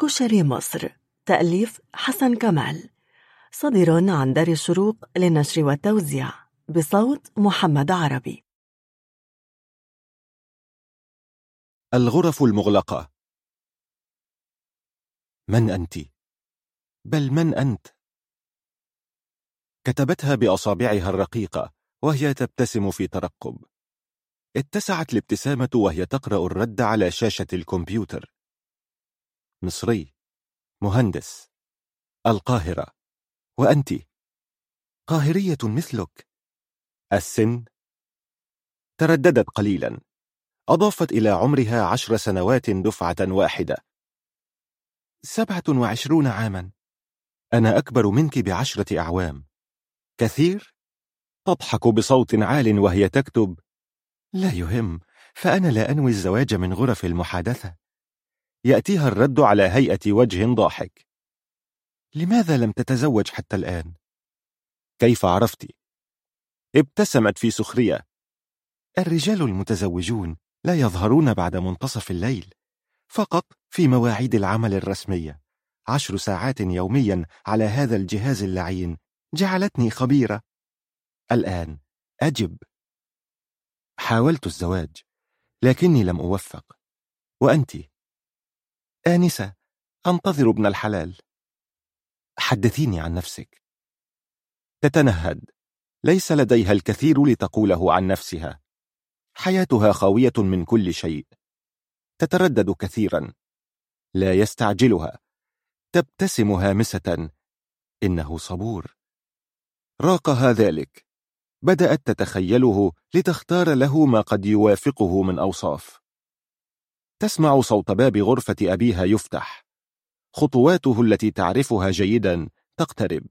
كشري مصر تأليف حسن كمال. صادر عن دار الشروق للنشر والتوزيع بصوت محمد عربي. الغرف المغلقة. من أنت؟ بل من أنت؟ كتبتها بأصابعها الرقيقة وهي تبتسم في ترقب. اتسعت الابتسامة وهي تقرأ الرد على شاشة الكمبيوتر. مصري مهندس القاهرة. وأنت؟ قاهرية مثلك. السن؟ ترددت قليلا. أضافت إلى عمرها عشر سنوات دفعة واحدة. سبعة وعشرون عاما. أنا أكبر منك بعشرة أعوام. كثير؟ تضحك بصوت عال وهي تكتب. لا يهم فأنا لا أنوي الزواج من غرف المحادثة. يأتيها الرد على هيئة وجه ضاحك. لماذا لم تتزوج حتى الآن؟ كيف عرفت؟ ابتسمت في سخرية. الرجال المتزوجون لا يظهرون بعد منتصف الليل فقط في مواعيد العمل الرسمية. عشر ساعات يوميا على هذا الجهاز اللعين جعلتني خبيرة. الآن أجب. حاولت الزواج لكني لم أوفق. وأنت؟ آنسة أنتظر ابن الحلال. حدثيني عن نفسك. تتنهد. ليس لديها الكثير لتقوله عن نفسها. حياتها خاوية من كل شيء. تتردد كثيرا. لا يستعجلها. تبتسم هامسة. إنه صبور. راقها ذلك بدأت تتخيله لتختار له ما قد يوافقه من أوصاف. تسمع صوت باب غرفة أبيها يفتح. خطواته التي تعرفها جيدا تقترب.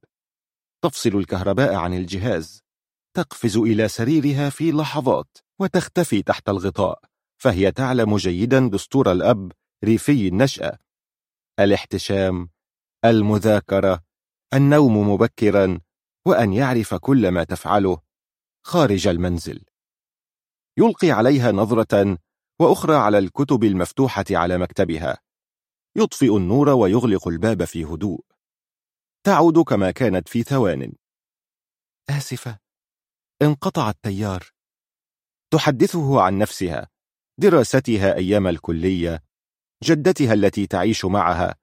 تفصل الكهرباء عن الجهاز. تقفز إلى سريرها في لحظات وتختفي تحت الغطاء فهي تعلم جيدا دستور الأب ريفي النشأة. الاحتشام المذاكرة النوم مبكرا وأن يعرف كل ما تفعله خارج المنزل. يلقي عليها نظرة وأخرى على الكتب المفتوحة على مكتبها. يطفئ النور ويغلق الباب في هدوء. تعود كما كانت في ثوان. آسفة. انقطع التيار. تحدثه عن نفسها دراستها أيام الكلية جدتها التي تعيش معها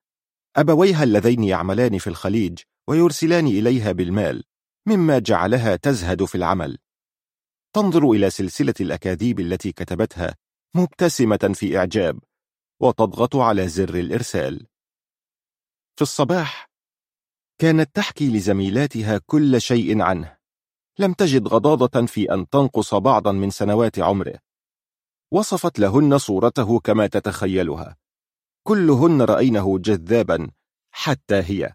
أبويها اللذين يعملان في الخليج ويرسلان إليها بالمال مما جعلها تزهد في العمل. تنظر إلى سلسلة الأكاذيب التي كتبتها مبتسمة في إعجاب وتضغط على زر الإرسال. في الصباح كانت تحكي لزميلاتها كل شيء عنه. لم تجد غضاضة في أن تنقص بعضا من سنوات عمره. وصفت لهن صورته كما تتخيلها. كلهن رأينه جذابا حتى هي.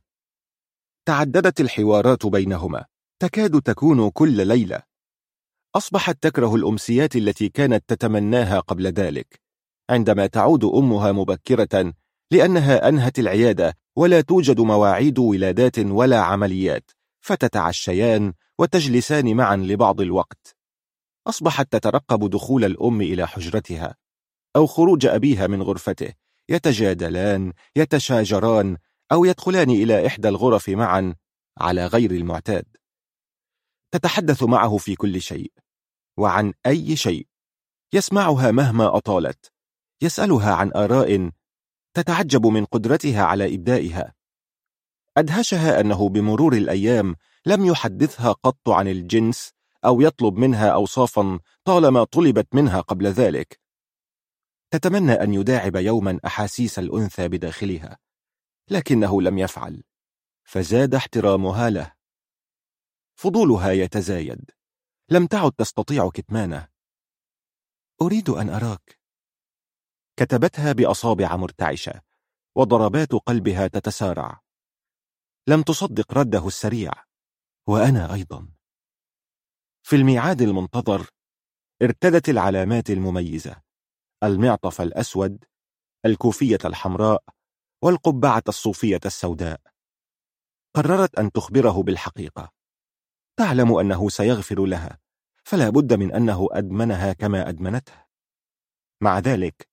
تعددت الحوارات بينهما. تكاد تكون كل ليلة. أصبحت تكره الأمسيات التي كانت تتمناها قبل ذلك عندما تعود أمها مبكرة لأنها أنهت العيادة ولا توجد مواعيد ولادات ولا عمليات فتتعشيان وتجلسان معا لبعض الوقت. أصبحت تترقب دخول الأم إلى حجرتها أو خروج أبيها من غرفته يتجادلان يتشاجران أو يدخلان إلى إحدى الغرف معا على غير المعتاد. تتحدث معه في كل شيء. وعن أي شيء. يسمعها مهما أطالت. يسألها عن آراء تتعجب من قدرتها على إبدائها. أدهشها أنه بمرور الأيام لم يحدثها قط عن الجنس أو يطلب منها أوصافا طالما طلبت منها قبل ذلك. تتمنى أن يداعب يوما أحاسيس الأنثى بداخلها لكنه لم يفعل فزاد احترامها له. فضولها يتزايد. لم تعد تستطيع كتمانه. أريد أن أراك. كتبتها بأصابع مرتعشة وضربات قلبها تتسارع. لم تصدق رده السريع. وأنا أيضا. في الميعاد المنتظر ارتدت العلامات المميزة. المعطف الأسود الكوفية الحمراء والقبعة الصوفية السوداء. قررت أن تخبره بالحقيقة. تعلم أنه سيغفر لها فلا بد من أنه أدمنها كما أدمنته. مع ذلك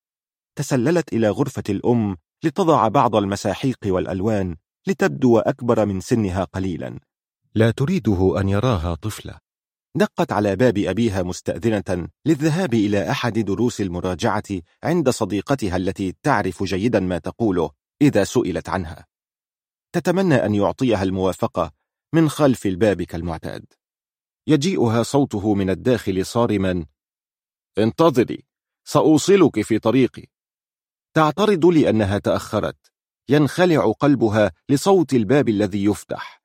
تسللت إلى غرفة الأم لتضع بعض المساحيق والألوان لتبدو أكبر من سنها قليلا. لا تريده أن يراها طفلة. دقت على باب أبيها مستأذنة للذهاب إلى أحد دروس المراجعة عند صديقتها التي تعرف جيدا ما تقوله إذا سئلت عنها. تتمنى أن يعطيها الموافقة من خلف الباب كالمعتاد. يجيئها صوته من الداخل صارما انتظري سأوصلك في طريقي. تعترض لأنها تأخرت. ينخلع قلبها لصوت الباب الذي يفتح.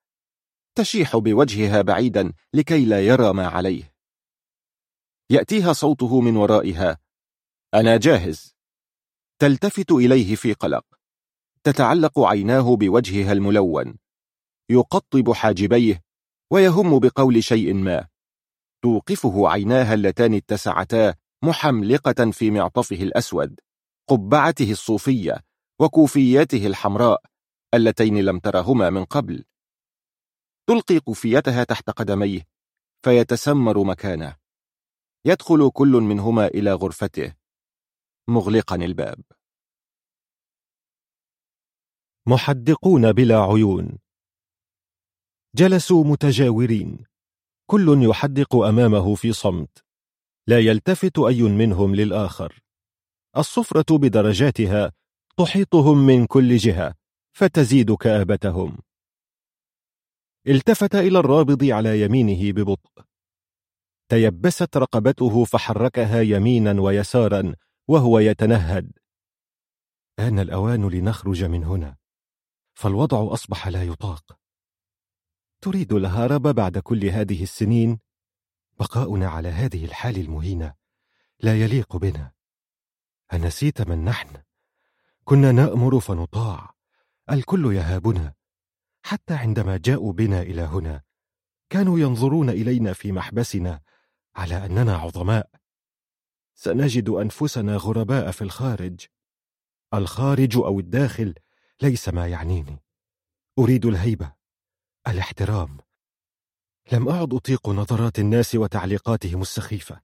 تشيح بوجهها بعيدا لكي لا يرى ما عليه. يأتيها صوته من ورائها. أنا جاهز. تلتفت إليه في قلق. تتعلق عيناه بوجهها الملون. يقطب حاجبيه ويهم بقول شيء ما. توقفه عيناها اللتان اتسعتا محملقة في معطفه الأسود قبعته الصوفية وكوفيته الحمراء اللتين لم ترهما من قبل. تلقي كوفيتها تحت قدميه فيتسمر مكانه. يدخل كل منهما إلى غرفته. مغلقا الباب. محدقون بلا عيون. جلسوا متجاورين. كل يحدق أمامه في صمت. لا يلتفت أي منهم للآخر. الصفرة بدرجاتها تحيطهم من كل جهة فتزيد كآبتهم. التفت إلى الرابض على يمينه ببطء. تيبست رقبته فحركها يمينا ويسارا وهو يتنهد. آن الأوان لنخرج من هنا. فالوضع أصبح لا يطاق. تريد الهرب بعد كل هذه السنين؟ بقاؤنا على هذه الحال المهينة لا يليق بنا. أنسيت من نحن؟ كنا نأمر فنطاع. الكل يهابنا. حتى عندما جاءوا بنا إلى هنا كانوا ينظرون إلينا في محبسنا على أننا عظماء. سنجد أنفسنا غرباء في الخارج. الخارج أو الداخل ليس ما يعنيني. أريد الهيبة. الاحترام. لم أعد أطيق نظرات الناس وتعليقاتهم السخيفة.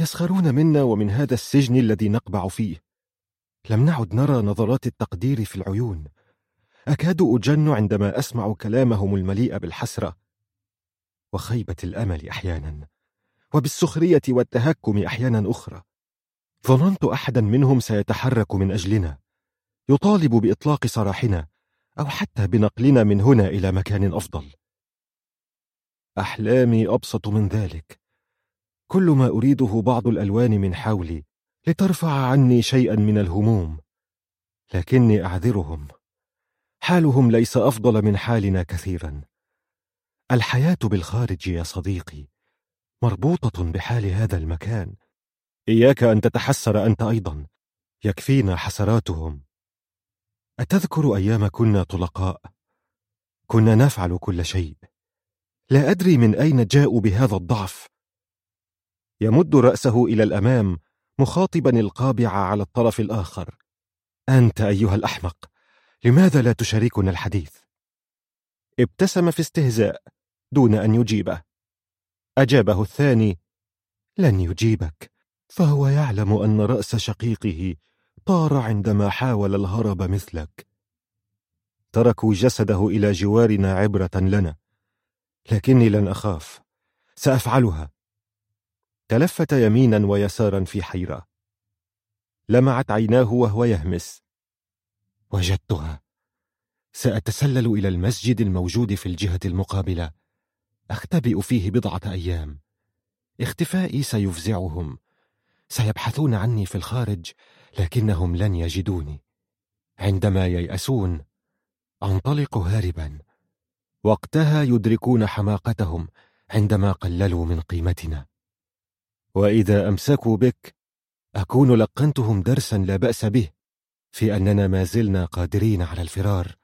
يسخرون منا ومن هذا السجن الذي نقبع فيه. لم نعد نرى نظرات التقدير في العيون. أكاد أجن عندما أسمع كلامهم المليء بالحسرة. وخيبة الأمل أحيانا. وبالسخرية والتهكم أحيانا أخرى. ظننت أحدا منهم سيتحرك من أجلنا. يطالب بإطلاق سراحنا. أو حتى بنقلنا من هنا إلى مكان أفضل. أحلامي أبسط من ذلك. كل ما أريده بعض الألوان من حولي لترفع عني شيئا من الهموم لكني أعذرهم. حالهم ليس أفضل من حالنا كثيرا. الحياة بالخارج يا صديقي مربوطة بحال هذا المكان. إياك أن تتحسر أنت أيضا. يكفينا حسراتهم. أتذكر أيام كنا طلقاء؟ كنا نفعل كل شيء. لا أدري من أين جاءوا بهذا الضعف. يمد رأسه إلى الأمام مخاطبا القابع على الطرف الآخر. أنت أيها الأحمق لماذا لا تشاركنا الحديث؟ ابتسم في استهزاء دون أن يجيبه. أجابه الثاني لن يجيبك. فهو يعلم أن رأس شقيقه طار عندما حاول الهرب مثلك. تركوا جسده إلى جوارنا عبرة لنا. لكني لن أخاف. سأفعلها. تلفت يمينا ويسارا في حيرة. لمعت عيناه وهو يهمس. وجدتها. سأتسلل إلى المسجد الموجود في الجهة المقابلة. أختبئ فيه بضعة أيام. اختفائي سيفزعهم. سيبحثون عني في الخارج. لكنهم لن يجدوني. عندما ييأسون أنطلق هاربا. وقتها يدركون حماقتهم عندما قللوا من قيمتنا. وإذا أمسكوا بك أكون لقنتهم درسا لا بأس به في أننا ما زلنا قادرين على الفرار.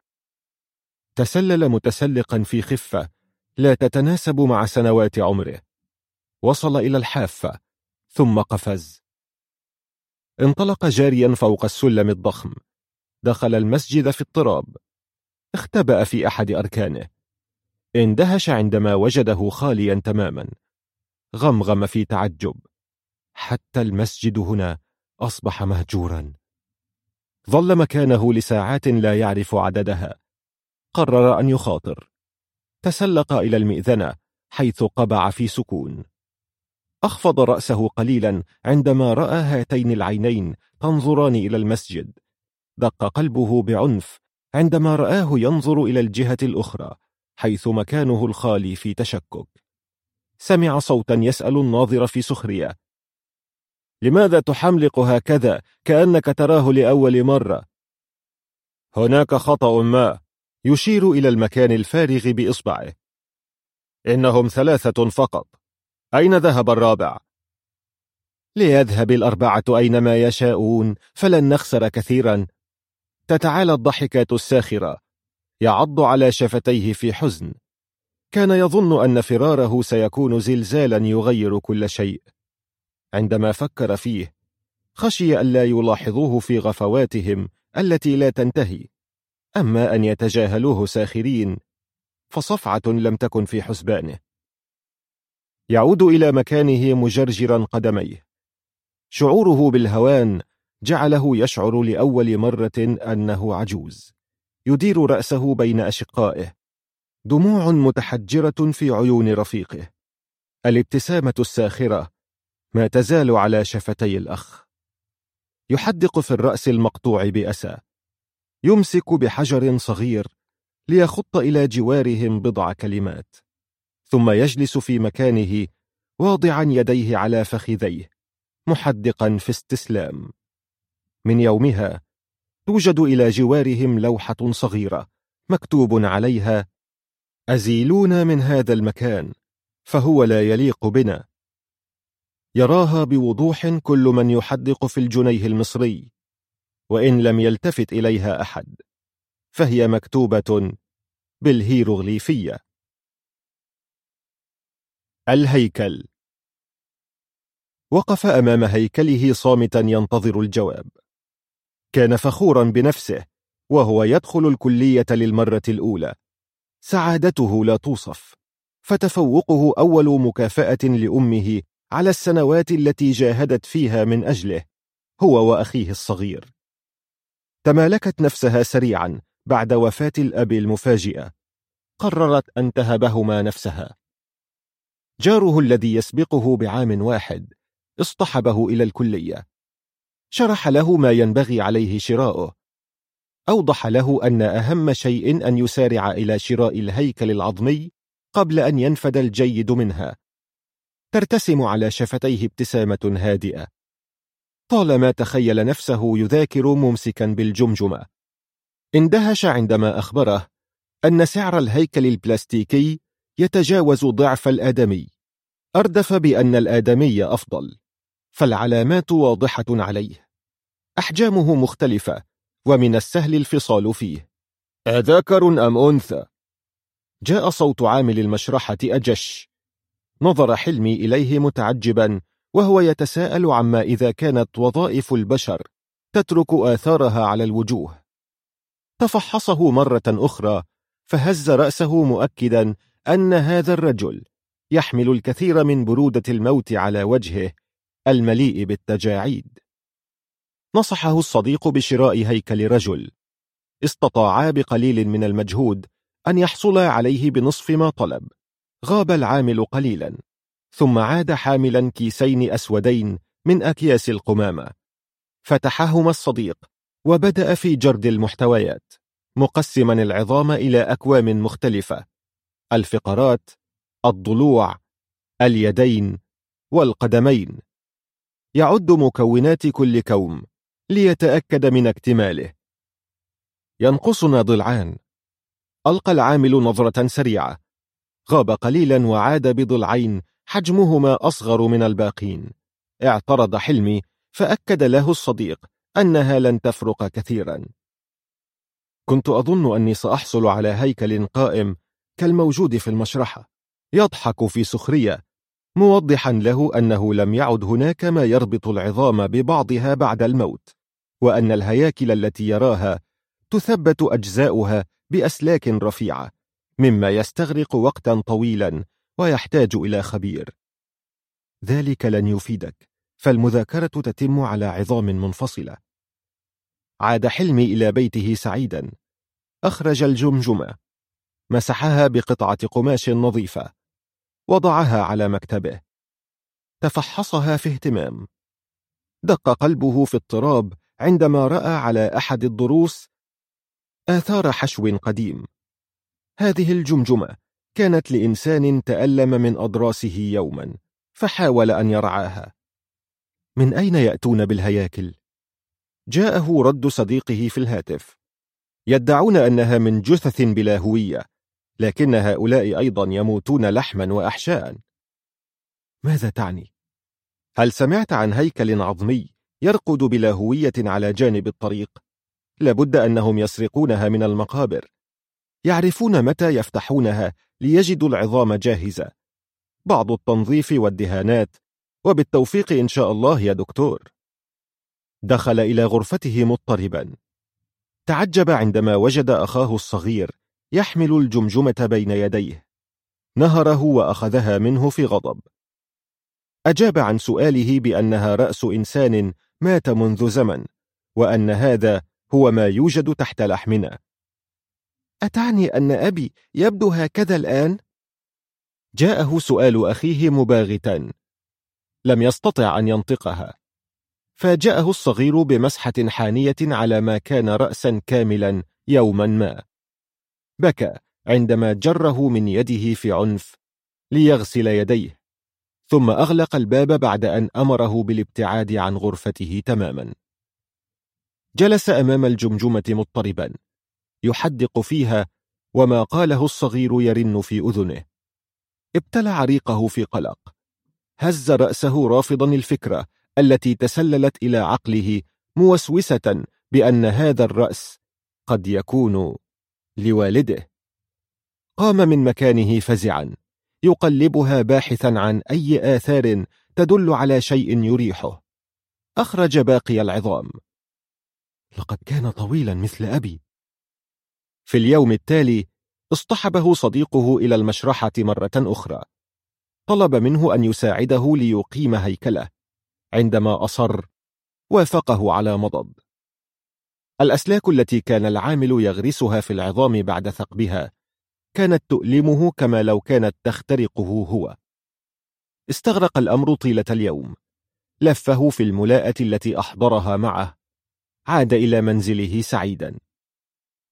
تسلل متسلقا في خفة لا تتناسب مع سنوات عمره. وصل إلى الحافة ثم قفز. انطلق جاريا فوق السلم الضخم. دخل المسجد في اضطراب. اختبأ في أحد أركانه. اندهش عندما وجده خاليا تماما. غمغم في تعجب. حتى المسجد هنا أصبح مهجورا. ظل مكانه لساعات لا يعرف عددها. قرر أن يخاطر. تسلق إلى المئذنة حيث قبع في سكون. أخفض رأسه قليلا عندما رأى هاتين العينين تنظران إلى المسجد. دق قلبه بعنف عندما رآه ينظر إلى الجهة الأخرى حيث مكانه الخالي في تشكك. سمع صوتا يسأل الناظر في سخرية. لماذا تحملق هكذا كأنك تراه لأول مرة؟ هناك خطأ ما يشير إلى المكان الفارغ بإصبعه. إنهم ثلاثة فقط. أين ذهب الرابع؟ ليذهب الأربعة أينما يشاءون فلن نخسر كثيرا. تتعالى الضحكات الساخرة. يعض على شفتيه في حزن. كان يظن أن فراره سيكون زلزالا يغير كل شيء. عندما فكر فيه خشي ألا يلاحظوه في غفواتهم التي لا تنتهي. أما أن يتجاهلوه ساخرين فصفعة لم تكن في حسبانه. يعود إلى مكانه مجرجرا قدميه. شعوره بالهوان جعله يشعر لأول مرة أنه عجوز. يدير رأسه بين أشقائه. دموع متحجرة في عيون رفيقه. الابتسامة الساخرة ما تزال على شفتي الأخ. يحدق في الرأس المقطوع بأسى. يمسك بحجر صغير ليخط إلى جوارهم بضع كلمات. ثم يجلس في مكانه واضعا يديه على فخذيه محدقا في استسلام. من يومها توجد إلى جوارهم لوحة صغيرة مكتوب عليها أزيلونا من هذا المكان فهو لا يليق بنا. يراها بوضوح كل من يحدق في الجنيه المصري وإن لم يلتفت إليها أحد فهي مكتوبة بالهيروغليفية. الهيكل. وقف أمام هيكله صامتا ينتظر الجواب. كان فخورا بنفسه وهو يدخل الكلية للمرة الأولى. سعادته لا توصف. فتفوقه أول مكافأة لأمه على السنوات التي جاهدت فيها من أجله هو وأخيه الصغير. تمالكت نفسها سريعا بعد وفاة الأب المفاجئة. قررت أن تهبهما نفسها. جاره الذي يسبقه بعام واحد اصطحبه إلى الكلية. شرح له ما ينبغي عليه شراؤه. أوضح له أن أهم شيء أن يسارع إلى شراء الهيكل العظمي قبل أن ينفد الجيد منها. ترتسم على شفتيه ابتسامة هادئة. طالما تخيل نفسه يذاكر ممسكا بالجمجمة. اندهش عندما أخبره أن سعر الهيكل البلاستيكي يتجاوز ضعف الآدمي. أردف بأن الآدمي أفضل. فالعلامات واضحة عليه. أحجامه مختلفة ومن السهل الفصال فيه. أذكر أم أنثى؟ جاء صوت عامل المشرحة أجش. نظر حلمي إليه متعجبا وهو يتساءل عما إذا كانت وظائف البشر تترك آثارها على الوجوه. تفحصه مرة أخرى فهز رأسه مؤكدا أن هذا الرجل يحمل الكثير من برودة الموت على وجهه المليء بالتجاعيد. نصحه الصديق بشراء هيكل رجل. استطاعا بقليل من المجهود أن يحصلا عليه بنصف ما طلب. غاب العامل قليلا. ثم عاد حاملا كيسين أسودين من أكياس القمامة. فتحهما الصديق وبدأ في جرد المحتويات مقسما العظام إلى أكوام مختلفة. الفقرات الضلوع اليدين والقدمين. يعد مكونات كل كوم ليتأكد من اكتماله. ينقصنا ضلعان. ألقى العامل نظرة سريعة. غاب قليلا وعاد بضلعين حجمهما أصغر من الباقين. اعترض حلمي فأكد له الصديق أنها لن تفرق كثيرا. كنت أظن أني سأحصل على هيكل قائم كالموجود في المشرحة. يضحك في سخرية. موضحا له أنه لم يعد هناك ما يربط العظام ببعضها بعد الموت وأن الهياكل التي يراها تثبت أجزاؤها بأسلاك رفيعة مما يستغرق وقتا طويلا ويحتاج إلى خبير. ذلك لن يفيدك. فالمذاكرة تتم على عظام منفصلة. عاد حلمي إلى بيته سعيدا. أخرج الجمجمة. مسحها بقطعة قماش نظيفة وضعها على مكتبه. تفحصها في اهتمام. دق قلبه في اضطراب عندما رأى على أحد الضروس آثار حشو قديم. هذه الجمجمة كانت لإنسان تألم من أضراسه يوما فحاول أن يرعاها. من أين يأتون بالهياكل؟ جاءه رد صديقه في الهاتف. يدعون أنها من جثث بلا هوية. لكن هؤلاء أيضا يموتون لحما وأحشاء. ماذا تعني؟ هل سمعت عن هيكل عظمي يرقد بلا هوية على جانب الطريق؟ لابد أنهم يسرقونها من المقابر. يعرفون متى يفتحونها ليجدوا العظام جاهزة. بعض التنظيف والدهانات وبالتوفيق إن شاء الله يا دكتور. دخل إلى غرفته مضطربا. تعجب عندما وجد أخاه الصغير يحمل الجمجمة بين يديه. نهره وأخذها منه في غضب. أجاب عن سؤاله بأنها رأس إنسان مات منذ زمن وأن هذا هو ما يوجد تحت لحمنا. أتعني أن أبي يبدو هكذا الآن؟ جاءه سؤال أخيه مباغتا. لم يستطع أن ينطقها. فاجأه الصغير بمسحة حانية على ما كان رأسا كاملا يوما ما. بكى عندما جره من يده في عنف ليغسل يديه ثم أغلق الباب بعد أن أمره بالابتعاد عن غرفته تماما. جلس أمام الجمجمة مضطربا يحدق فيها وما قاله الصغير يرن في أذنه. ابتلع ريقه في قلق هز رأسه رافضا الفكرة التي تسللت إلى عقله موسوسة بأن هذا الرأس قد يكون لوالده. قام من مكانه فزعا يقلبها باحثا عن أي آثار تدل على شيء يريحه. أخرج باقي العظام. لقد كان طويلا مثل أبي. في اليوم التالي اصطحبه صديقه إلى المشرحة مرة أخرى. طلب منه أن يساعده ليقيم هيكله. عندما أصر وافقه على مضض. الأسلاك التي كان العامل يغرسها في العظام بعد ثقبها كانت تؤلمه كما لو كانت تخترقه هو. استغرق الأمر طيلة اليوم. لفه في الملاءة التي أحضرها معه. عاد إلى منزله سعيدا.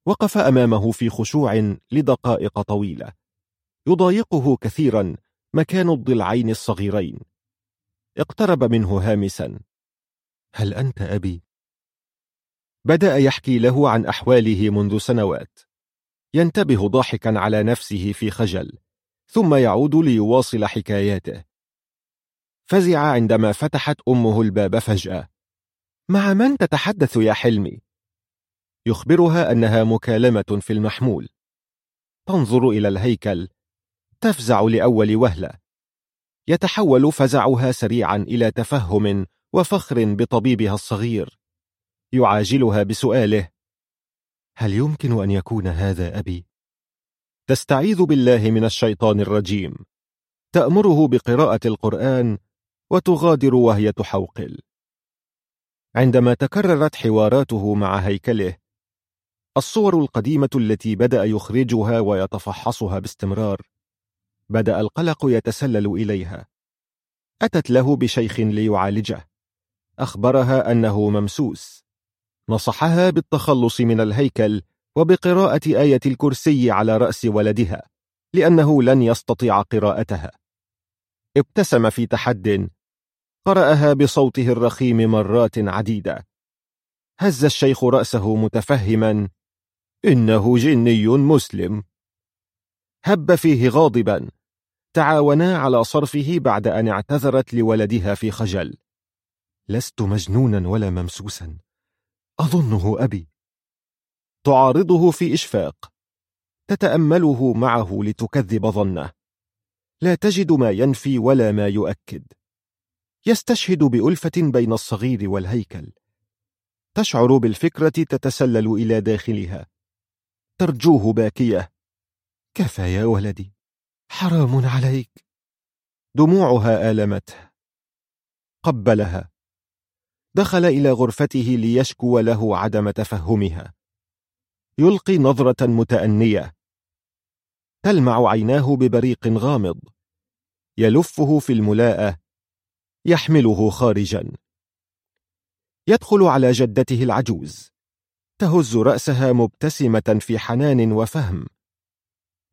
وقف أمامه في خشوع لدقائق طويلة. يضايقه كثيرا مكان الضلعين الصغيرين. اقترب منه هامسا. هل أنت أبي؟ بدأ يحكي له عن أحواله منذ سنوات. ينتبه ضاحكا على نفسه في خجل ثم يعود ليواصل حكاياته. فزع عندما فتحت أمه الباب فجأة. مع من تتحدث يا حلمي؟ يخبرها أنها مكالمة في المحمول. تنظر إلى الهيكل. تفزع لأول وهلة. يتحول فزعها سريعا إلى تفهم وفخر بطبيبها الصغير. يعاجلها بسؤاله. هل يمكن أن يكون هذا أبي؟ تستعيذ بالله من الشيطان الرجيم. تأمره بقراءة القرآن وتغادر وهي تحوقل. عندما تكررت حواراته مع هيكله الصور القديمة التي بدأ يخرجها ويتفحصها باستمرار بدأ القلق يتسلل إليها. أتت له بشيخ ليعالجه. أخبرها أنه ممسوس. نصحها بالتخلص من الهيكل وبقراءة آية الكرسي على رأس ولدها لأنه لن يستطيع قراءتها. ابتسم في تحد قرأها بصوته الرخيم مرات عديدة. هز الشيخ رأسه متفهما إنه جني مسلم. هب فيه غاضبا تعاونا على صرفه بعد أن اعتذرت لولدها في خجل. لست مجنونا ولا ممسوسا. أظنه أبي. تعارضه في إشفاق. تتأمله معه لتكذب ظنه. لا تجد ما ينفي ولا ما يؤكد. يستشهد بألفة بين الصغير والهيكل. تشعر بالفكرة تتسلل إلى داخلها. ترجوه باكية. كفى يا ولدي. حرام عليك. دموعها آلمته. قبلها. دخل إلى غرفته ليشكو له عدم تفهمها. يلقي نظرة متأنية. تلمع عيناه ببريق غامض. يلفه في الملاءة. يحمله خارجا. يدخل على جدته العجوز. تهز رأسها مبتسمة في حنان وفهم.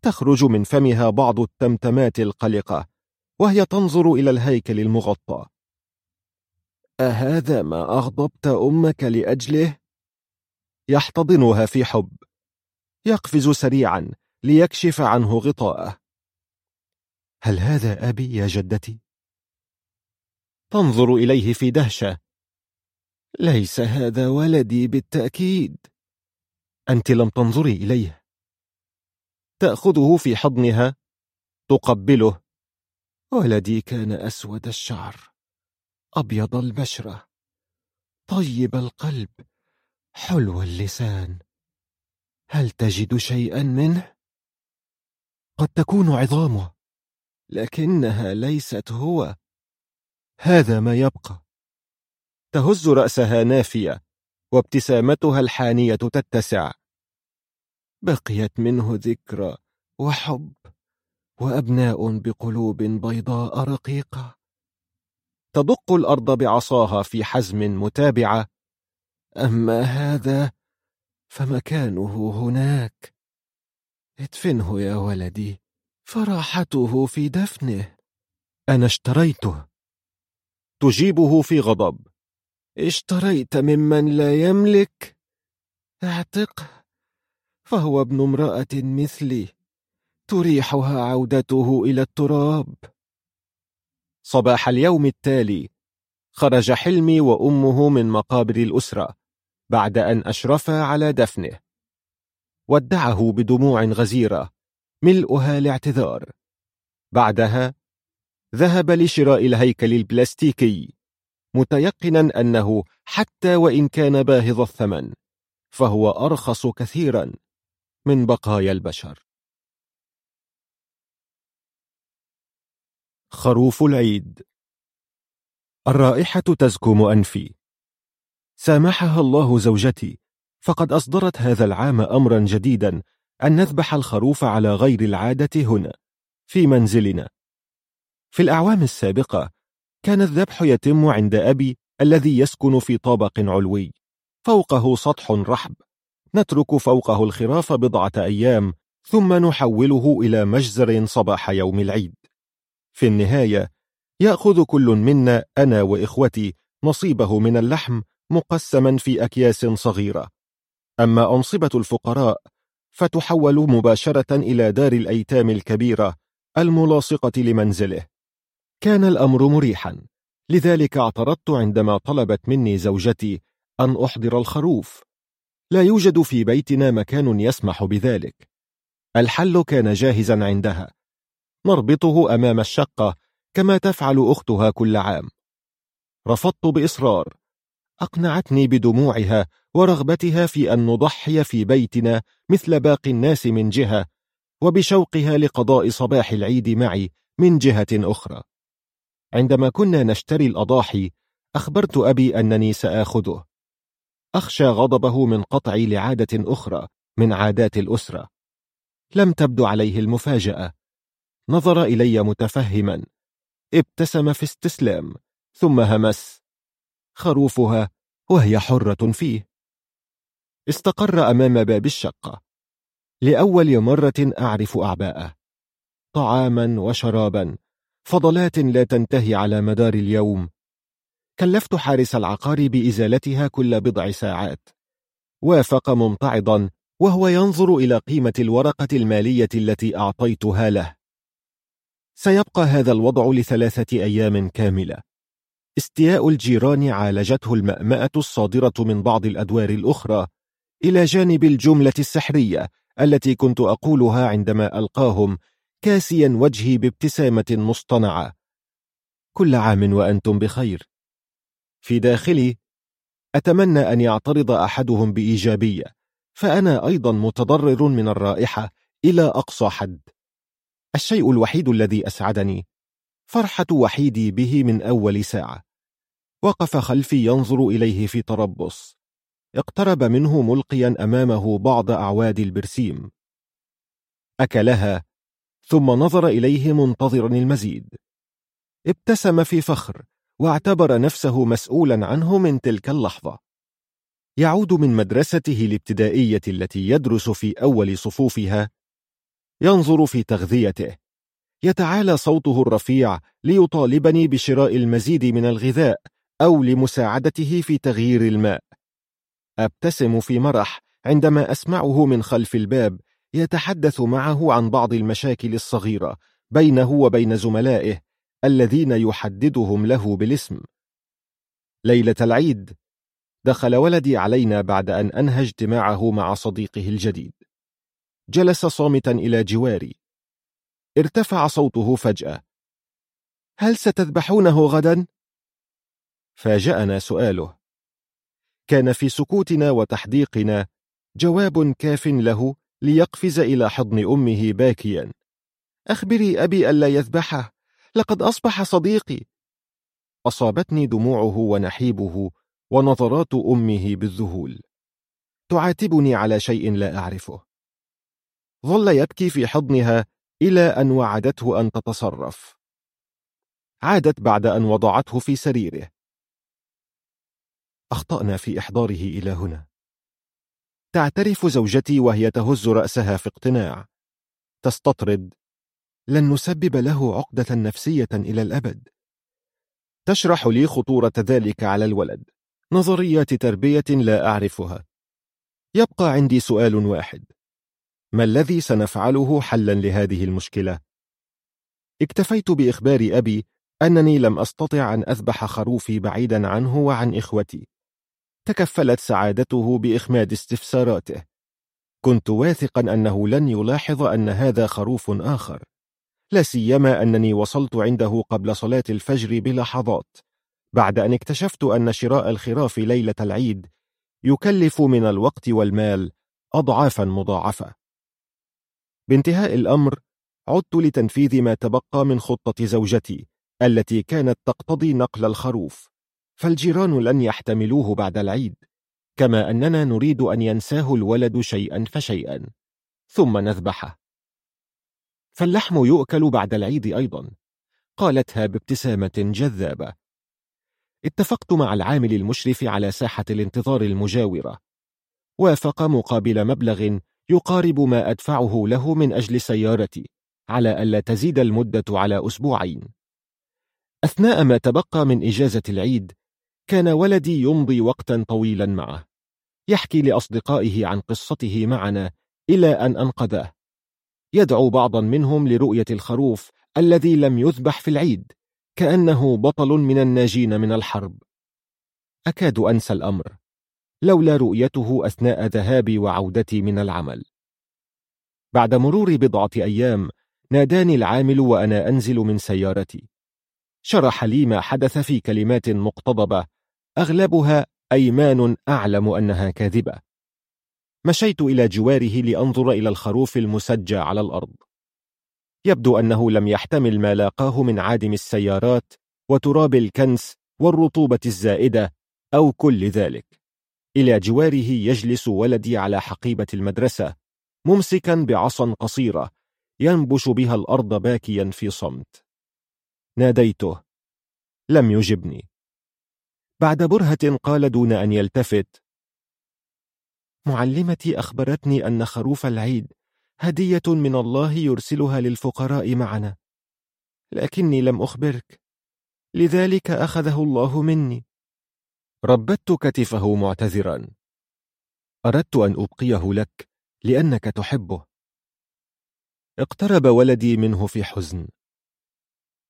تخرج من فمها بعض التمتمات القلقة وهي تنظر إلى الهيكل المغطى. أهذا ما أغضبت أمك لأجله؟ يحتضنها في حب. يقفز سريعا ليكشف عنه غطاءه. هل هذا أبي يا جدتي؟ تنظر إليه في دهشة. ليس هذا ولدي بالتأكيد. أنت لم تنظري إليه. تأخذه في حضنها. تقبله. ولدي كان أسود الشعر. أبيض البشرة. طيب القلب. حلو اللسان. هل تجد شيئا منه؟ قد تكون عظامه. لكنها ليست هو. هذا ما يبقى. تهز رأسها نافية وابتسامتها الحانية تتسع. بقيت منه ذكرى وحب وأبناء بقلوب بيضاء رقيقة. تدق الأرض بعصاها في حزم متابعة. أما هذا فمكانه هناك. ادفنه يا ولدي. فراحته في دفنه. أنا اشتريته. تجيبه في غضب. اشتريت ممن لا يملك. اعتقه فهو ابن امرأة مثلي. تريحها عودته إلى التراب. صباح اليوم التالي. خرج حلمي وأمه من مقابر الأسرة بعد أن أشرفا على دفنه. ودعه بدموع غزيرة ملؤها الاعتذار بعدها ذهب لشراء الهيكل البلاستيكي متيقنا أنه حتى وإن كان باهظ الثمن فهو أرخص كثيرا من بقايا البشر. خروف العيد. الرائحة تزكم أنفي. سامحها الله زوجتي فقد أصدرت هذا العام أمرا جديدا أن نذبح الخروف على غير العادة هنا في منزلنا. في الأعوام السابقة كان الذبح يتم عند أبي الذي يسكن في طابق علوي فوقه سطح رحب. نترك فوقه الخراف بضعة أيام ثم نحوله إلى مجزر صباح يوم العيد. في النهاية يأخذ كل منا أنا وإخوتي نصيبه من اللحم مقسما في أكياس صغيرة. أما أنصبة الفقراء فتحول مباشرة إلى دار الأيتام الكبيرة الملاصقة لمنزله. كان الأمر مريحا لذلك اعترضت عندما طلبت مني زوجتي أن أحضر الخروف. لا يوجد في بيتنا مكان يسمح بذلك. الحل كان جاهزا عندها. نربطه أمام الشقة كما تفعل أختها كل عام. رفضت بإصرار. أقنعتني بدموعها ورغبتها في أن نضحي في بيتنا مثل باقي الناس من جهة وبشوقها لقضاء صباح العيد معي من جهة أخرى. عندما كنا نشتري الأضاحي أخبرت أبي أنني سآخذه. أخشى غضبه من قطعي لعادة أخرى من عادات الأسرة. لم تبدو عليه المفاجأة. نظر إلي متفهما. ابتسم في استسلام ثم همس. خروفها وهي حرة فيه. استقر أمام باب الشقة. لأول مرة أعرف أعباءه. طعاما وشرابا فضلات لا تنتهي على مدار اليوم. كلفت حارس العقار بإزالتها كل بضع ساعات. وافق ممتعضا وهو ينظر إلى قيمة الورقة المالية التي أعطيتها له. سيبقى هذا الوضع لثلاثة أيام كاملة. استياء الجيران عالجته المأمأة الصادرة من بعض الأدوار الأخرى إلى جانب الجملة السحرية التي كنت أقولها عندما ألقاهم كاسيا وجهي بابتسامة مصطنعة. كل عام وأنتم بخير. في داخلي أتمنى أن يعترض أحدهم بإيجابية فأنا أيضا متضرر من الرائحة إلى أقصى حد. الشيء الوحيد الذي أسعدني فرحة وحيدي به من أول ساعة. وقف خلفي ينظر إليه في تربص اقترب منه ملقيا أمامه بعض أعواد البرسيم. أكلها ثم نظر إليه منتظرا المزيد. ابتسم في فخر واعتبر نفسه مسؤولا عنه من تلك اللحظة. يعود من مدرسته الابتدائية التي يدرس في أول صفوفها ينظر في تغذيته. يتعالى صوته الرفيع ليطالبني بشراء المزيد من الغذاء أو لمساعدته في تغيير الماء. أبتسم في مرح عندما أسمعه من خلف الباب يتحدث معه عن بعض المشاكل الصغيرة بينه وبين زملائه الذين يحددهم له بالاسم. ليلة العيد. دخل ولدي علينا بعد أن أنهى اجتماعه مع صديقه الجديد. جلس صامتا إلى جواري. ارتفع صوته فجأة. هل ستذبحونه غدا؟ فاجأنا سؤاله. كان في سكوتنا وتحديقنا جواب كاف له ليقفز إلى حضن أمه باكيا. أخبري أبي ألا يذبحه. لقد أصبح صديقي. أصابتني دموعه ونحيبه ونظرات أمه بالذهول. تعاتبني على شيء لا أعرفه. ظل يبكي في حضنها إلى أن وعدته أن تتصرف. عادت بعد أن وضعته في سريره. أخطأنا في إحضاره إلى هنا. تعترف زوجتي وهي تهز رأسها في اقتناع. تستطرد. لن نسبب له عقدة نفسية إلى الأبد. تشرح لي خطورة ذلك على الولد. نظريات تربية لا أعرفها. يبقى عندي سؤال واحد. ما الذي سنفعله حلا لهذه المشكلة؟ اكتفيت بإخبار أبي أنني لم أستطع أن أذبح خروفي بعيدا عنه وعن إخوتي. تكفلت سعادته بإخماد استفساراته. كنت واثقا أنه لن يلاحظ أن هذا خروف آخر. لا سيما أنني وصلت عنده قبل صلاة الفجر بلحظات بعد أن اكتشفت أن شراء الخراف ليلة العيد يكلف من الوقت والمال أضعافا مضاعفة. بانتهاء الأمر عدت لتنفيذ ما تبقى من خطة زوجتي التي كانت تقتضي نقل الخروف. فالجيران لن يحتملوه بعد العيد كما أننا نريد أن ينساه الولد شيئا فشيئا. ثم نذبحه. فاللحم يؤكل بعد العيد أيضا. قالتها بابتسامة جذابة. اتفقت مع العامل المشرف على ساحة الانتظار المجاورة. وافق مقابل مبلغ يقارب ما أدفعه له من أجل سيارتي على ألا تزيد المدة على أسبوعين. أثناء ما تبقى من إجازة العيد كان ولدي يمضي وقتا طويلا معه. يحكي لأصدقائه عن قصته معنا إلى أن أنقذاه يدعو بعضا منهم لرؤية الخروف الذي لم يذبح في العيد كأنه بطل من الناجين من الحرب. أكاد أنسى الأمر. لولا رؤيته أثناء ذهابي وعودتي من العمل. بعد مرور بضعة أيام ناداني العامل وأنا أنزل من سيارتي. شرح لي ما حدث في كلمات مقتضبة أغلبها أيمان أعلم أنها كاذبة. مشيت إلى جواره لأنظر إلى الخروف المسجى على الأرض. يبدو أنه لم يحتمل ما لاقاه من عادم السيارات وتراب الكنس والرطوبة الزائدة أو كل ذلك. إلى جواره يجلس ولدي على حقيبة المدرسة ممسكا بعصا قصيرة ينبش بها الأرض باكيا في صمت. ناديته لم يجبني. بعد برهة قال دون أن يلتفت معلمتي أخبرتني أن خروف العيد هدية من الله يرسلها للفقراء معنا لكني لم أخبرك لذلك أخذه الله مني. ربت كتفه معتذرا. أردت أن أبقيه لك لأنك تحبه. اقترب ولدي منه في حزن.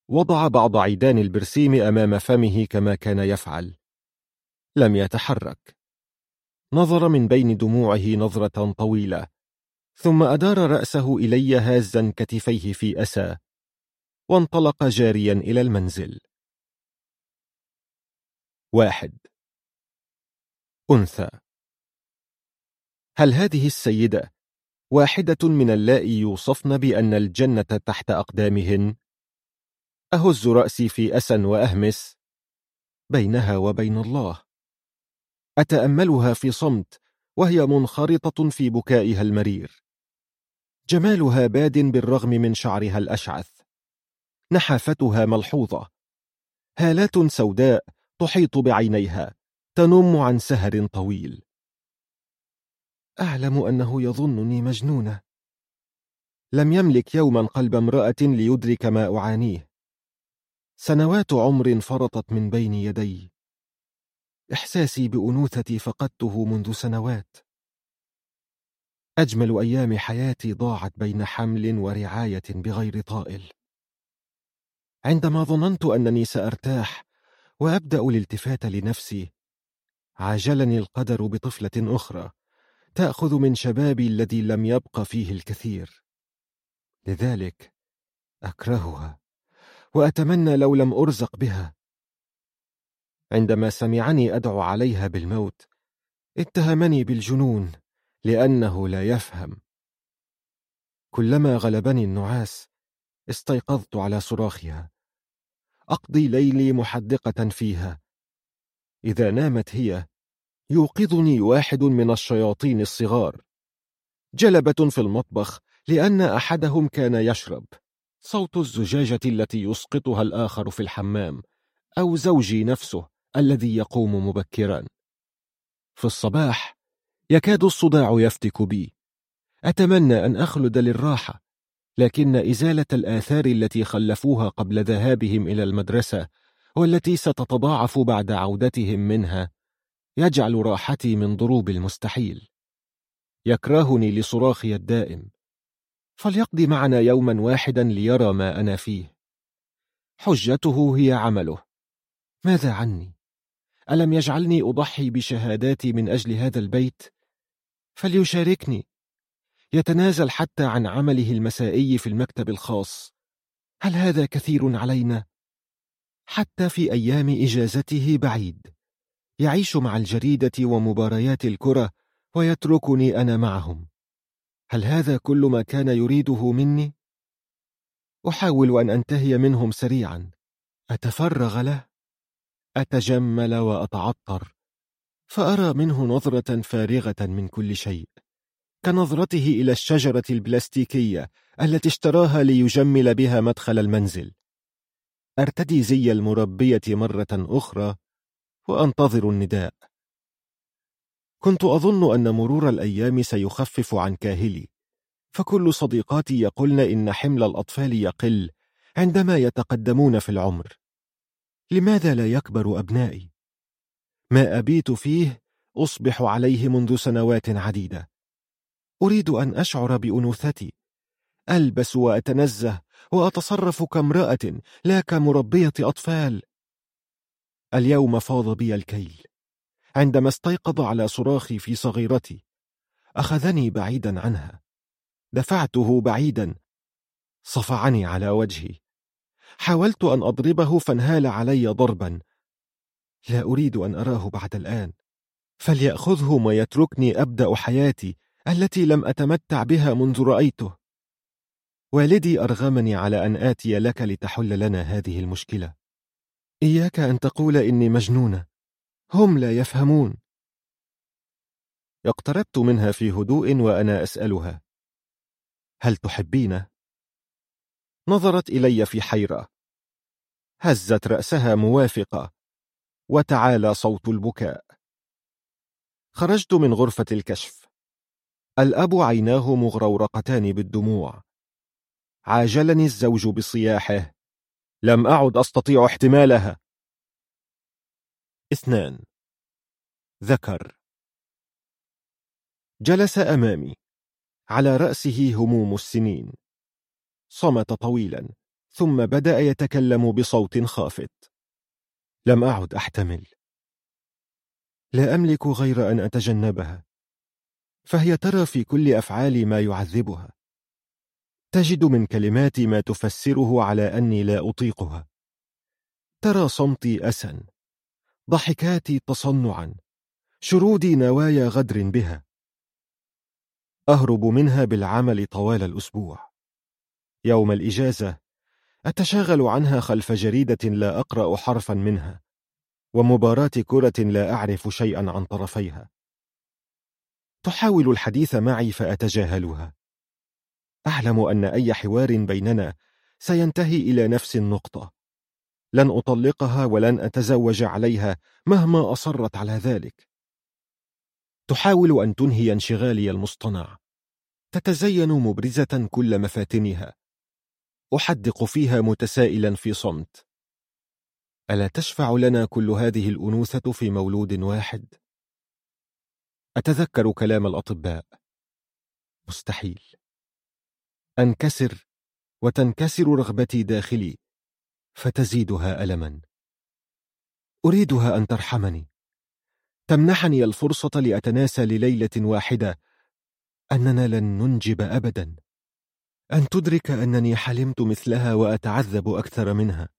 وضع بعض عيدان البرسيم أمام فمه كما كان يفعل. لم يتحرك. نظر من بين دموعه نظرة طويلة. ثم أدار رأسه إلي هازا كتفيه في أسى. وانطلق جاريا إلى المنزل. واحد. أنثى. هل هذه السيدة واحدة من اللائي يوصفن بأن الجنة تحت أقدامهن؟ أهز رأسي في أسى وأهمس بينها وبين الله. أتأملها في صمت وهي منخرطة في بكائها المرير. جمالها باد بالرغم من شعرها الأشعث. نحافتها ملحوظة. هالات سوداء تحيط بعينيها. تنم عن سهر طويل. أعلم أنه يظنني مجنونة. لم يملك يوما قلب امرأة ليدرك ما أعانيه. سنوات عمر فرطت من بين يدي. إحساسي بأنوثتي فقدته منذ سنوات. أجمل أيام حياتي ضاعت بين حمل ورعاية بغير طائل. عندما ظننت أنني سأرتاح وأبدأ الالتفات لنفسي عاجلني القدر بطفلة أخرى تأخذ من شبابي الذي لم يبق فيه الكثير. لذلك أكرهها وأتمنى لو لم أرزق بها. عندما سمعني أدعو عليها بالموت اتهمني بالجنون لأنه لا يفهم. كلما غلبني النعاس استيقظت على صراخها. أقضي ليلي محدقة فيها. إذا نامت هي. يوقظني واحد من الشياطين الصغار. جلبة في المطبخ لأن أحدهم كان يشرب. صوت الزجاجة التي يسقطها الآخر في الحمام أو زوجي نفسه الذي يقوم مبكرا. في الصباح يكاد الصداع يفتك بي. أتمنى أن أخلد للراحة لكن إزالة الآثار التي خلفوها قبل ذهابهم إلى المدرسة والتي ستتضاعف بعد عودتهم منها. يجعل راحتي من ضروب المستحيل. يكرهني لصراخي الدائم. فليقضي معنا يوما واحدا ليرى ما أنا فيه. حجته هي عمله. ماذا عني؟ ألم يجعلني أضحي بشهاداتي من أجل هذا البيت؟ فليشاركني. يتنازل حتى عن عمله المسائي في المكتب الخاص. هل هذا كثير علينا؟ حتى في أيام إجازته بعيد. يعيش مع الجريدة ومباريات الكرة ويتركني أنا معهم. هل هذا كل ما كان يريده مني؟ أحاول أن أنتهي منهم سريعا. أتفرغ له؟ أتجمل وأتعطر؟ فأرى منه نظرة فارغة من كل شيء. كنظرته إلى الشجرة البلاستيكية التي اشتراها ليجمل بها مدخل المنزل. أرتدي زي المربية مرة أخرى وأنتظر النداء. كنت أظن أن مرور الأيام سيخفف عن كاهلي فكل صديقاتي يقولن إن حمل الأطفال يقل عندما يتقدمون في العمر. لماذا لا يكبر أبنائي؟ ما أبيت فيه أصبح عليه منذ سنوات عديدة. أريد أن أشعر بأنوثتي ألبس وأتنزه وأتصرف كامرأة لا كمربية أطفال. اليوم فاض بي الكيل. عندما استيقظ على صراخي في صغيرتي أخذني بعيدا عنها. دفعته بعيدا. صفعني على وجهي. حاولت أن أضربه فانهال علي ضربا. لا أريد أن أراه بعد الآن. فليأخذه ويتركني أبدأ حياتي التي لم أتمتع بها منذ رأيته. والدي أرغمني على أن آتي لك لتحل لنا هذه المشكلة. إياك أن تقول إني مجنونة هم لا يفهمون. اقتربت منها في هدوء وأنا أسألها. هل تحبينه؟ نظرت إلي في حيرة. هزت رأسها موافقة. وتعالى صوت البكاء. خرجت من غرفة الكشف. الأب عيناه مغرورقتان بالدموع. عاجلني الزوج بصياحه. لم أعد أستطيع احتمالها. اثنان. ذكر. جلس أمامي. على رأسه هموم السنين. صمت طويلا ثم بدأ يتكلم بصوت خافت. لم أعد أحتمل. لا أملك غير أن أتجنبها. فهي ترى في كل أفعالي ما يعذبها. تجد من كلماتي ما تفسره على أني لا أطيقها. ترى صمتي أسا ضحكاتي تصنعا. شرودي نوايا غدر بها. أهرب منها بالعمل طوال الأسبوع. يوم الإجازة أتشاغل عنها خلف جريدة لا أقرأ حرفا منها ومباراة كرة لا أعرف شيئا عن طرفيها. تحاول الحديث معي فأتجاهلها. أعلم أن أي حوار بيننا سينتهي إلى نفس النقطة. لن أطلقها ولن أتزوج عليها مهما أصرت على ذلك. تحاول أن تنهي انشغالي المصطنع. تتزين مبرزة كل مفاتنها. أحدق فيها متسائلا في صمت. ألا تشفع لنا كل هذه الأنوثة في مولود واحد؟ أتذكر كلام الأطباء. مستحيل. أنكسر وتنكسر رغبتي داخلي فتزيدها ألما. أريدها أن ترحمني. تمنحني الفرصة لأتناسى لليلة واحدة أننا لن ننجب أبدا. أن تدرك أنني حلمت مثلها وأتعذب أكثر منها.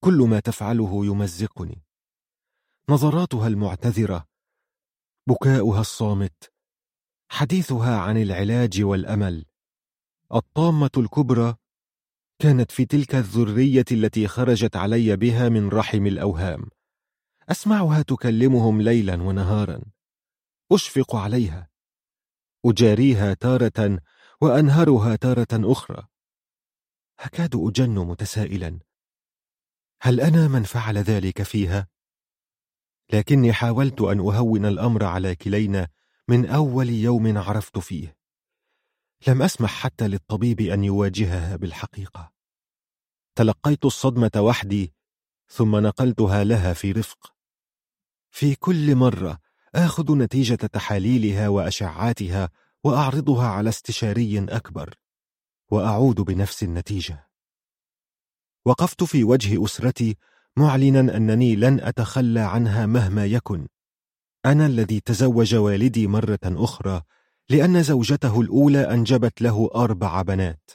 كل ما تفعله يمزقني. نظراتها المعتذرة بكاؤها الصامت حديثها عن العلاج والأمل. الطامة الكبرى كانت في تلك الذرية التي خرجت علي بها من رحم الأوهام. أسمعها تكلمهم ليلا ونهارا. أشفق عليها. أجاريها تارة وأنهرها تارة أخرى. أكاد أجن متسائلا. هل أنا من فعل ذلك فيها؟ لكني حاولت أن أهون الأمر على كلينا من أول يوم عرفت فيه. لم أسمح حتى للطبيب أن يواجهها بالحقيقة. تلقيت الصدمة وحدي ثم نقلتها لها في رفق. في كل مرة آخذ نتيجة تحاليلها وأشعاتها وأعرضها على استشاري أكبر وأعود بنفس النتيجة. وقفت في وجه أسرتي معلنا أنني لن أتخلى عنها مهما يكن. أنا الذي تزوج والدي مرة أخرى لأن زوجته الأولى أنجبت له أربع بنات.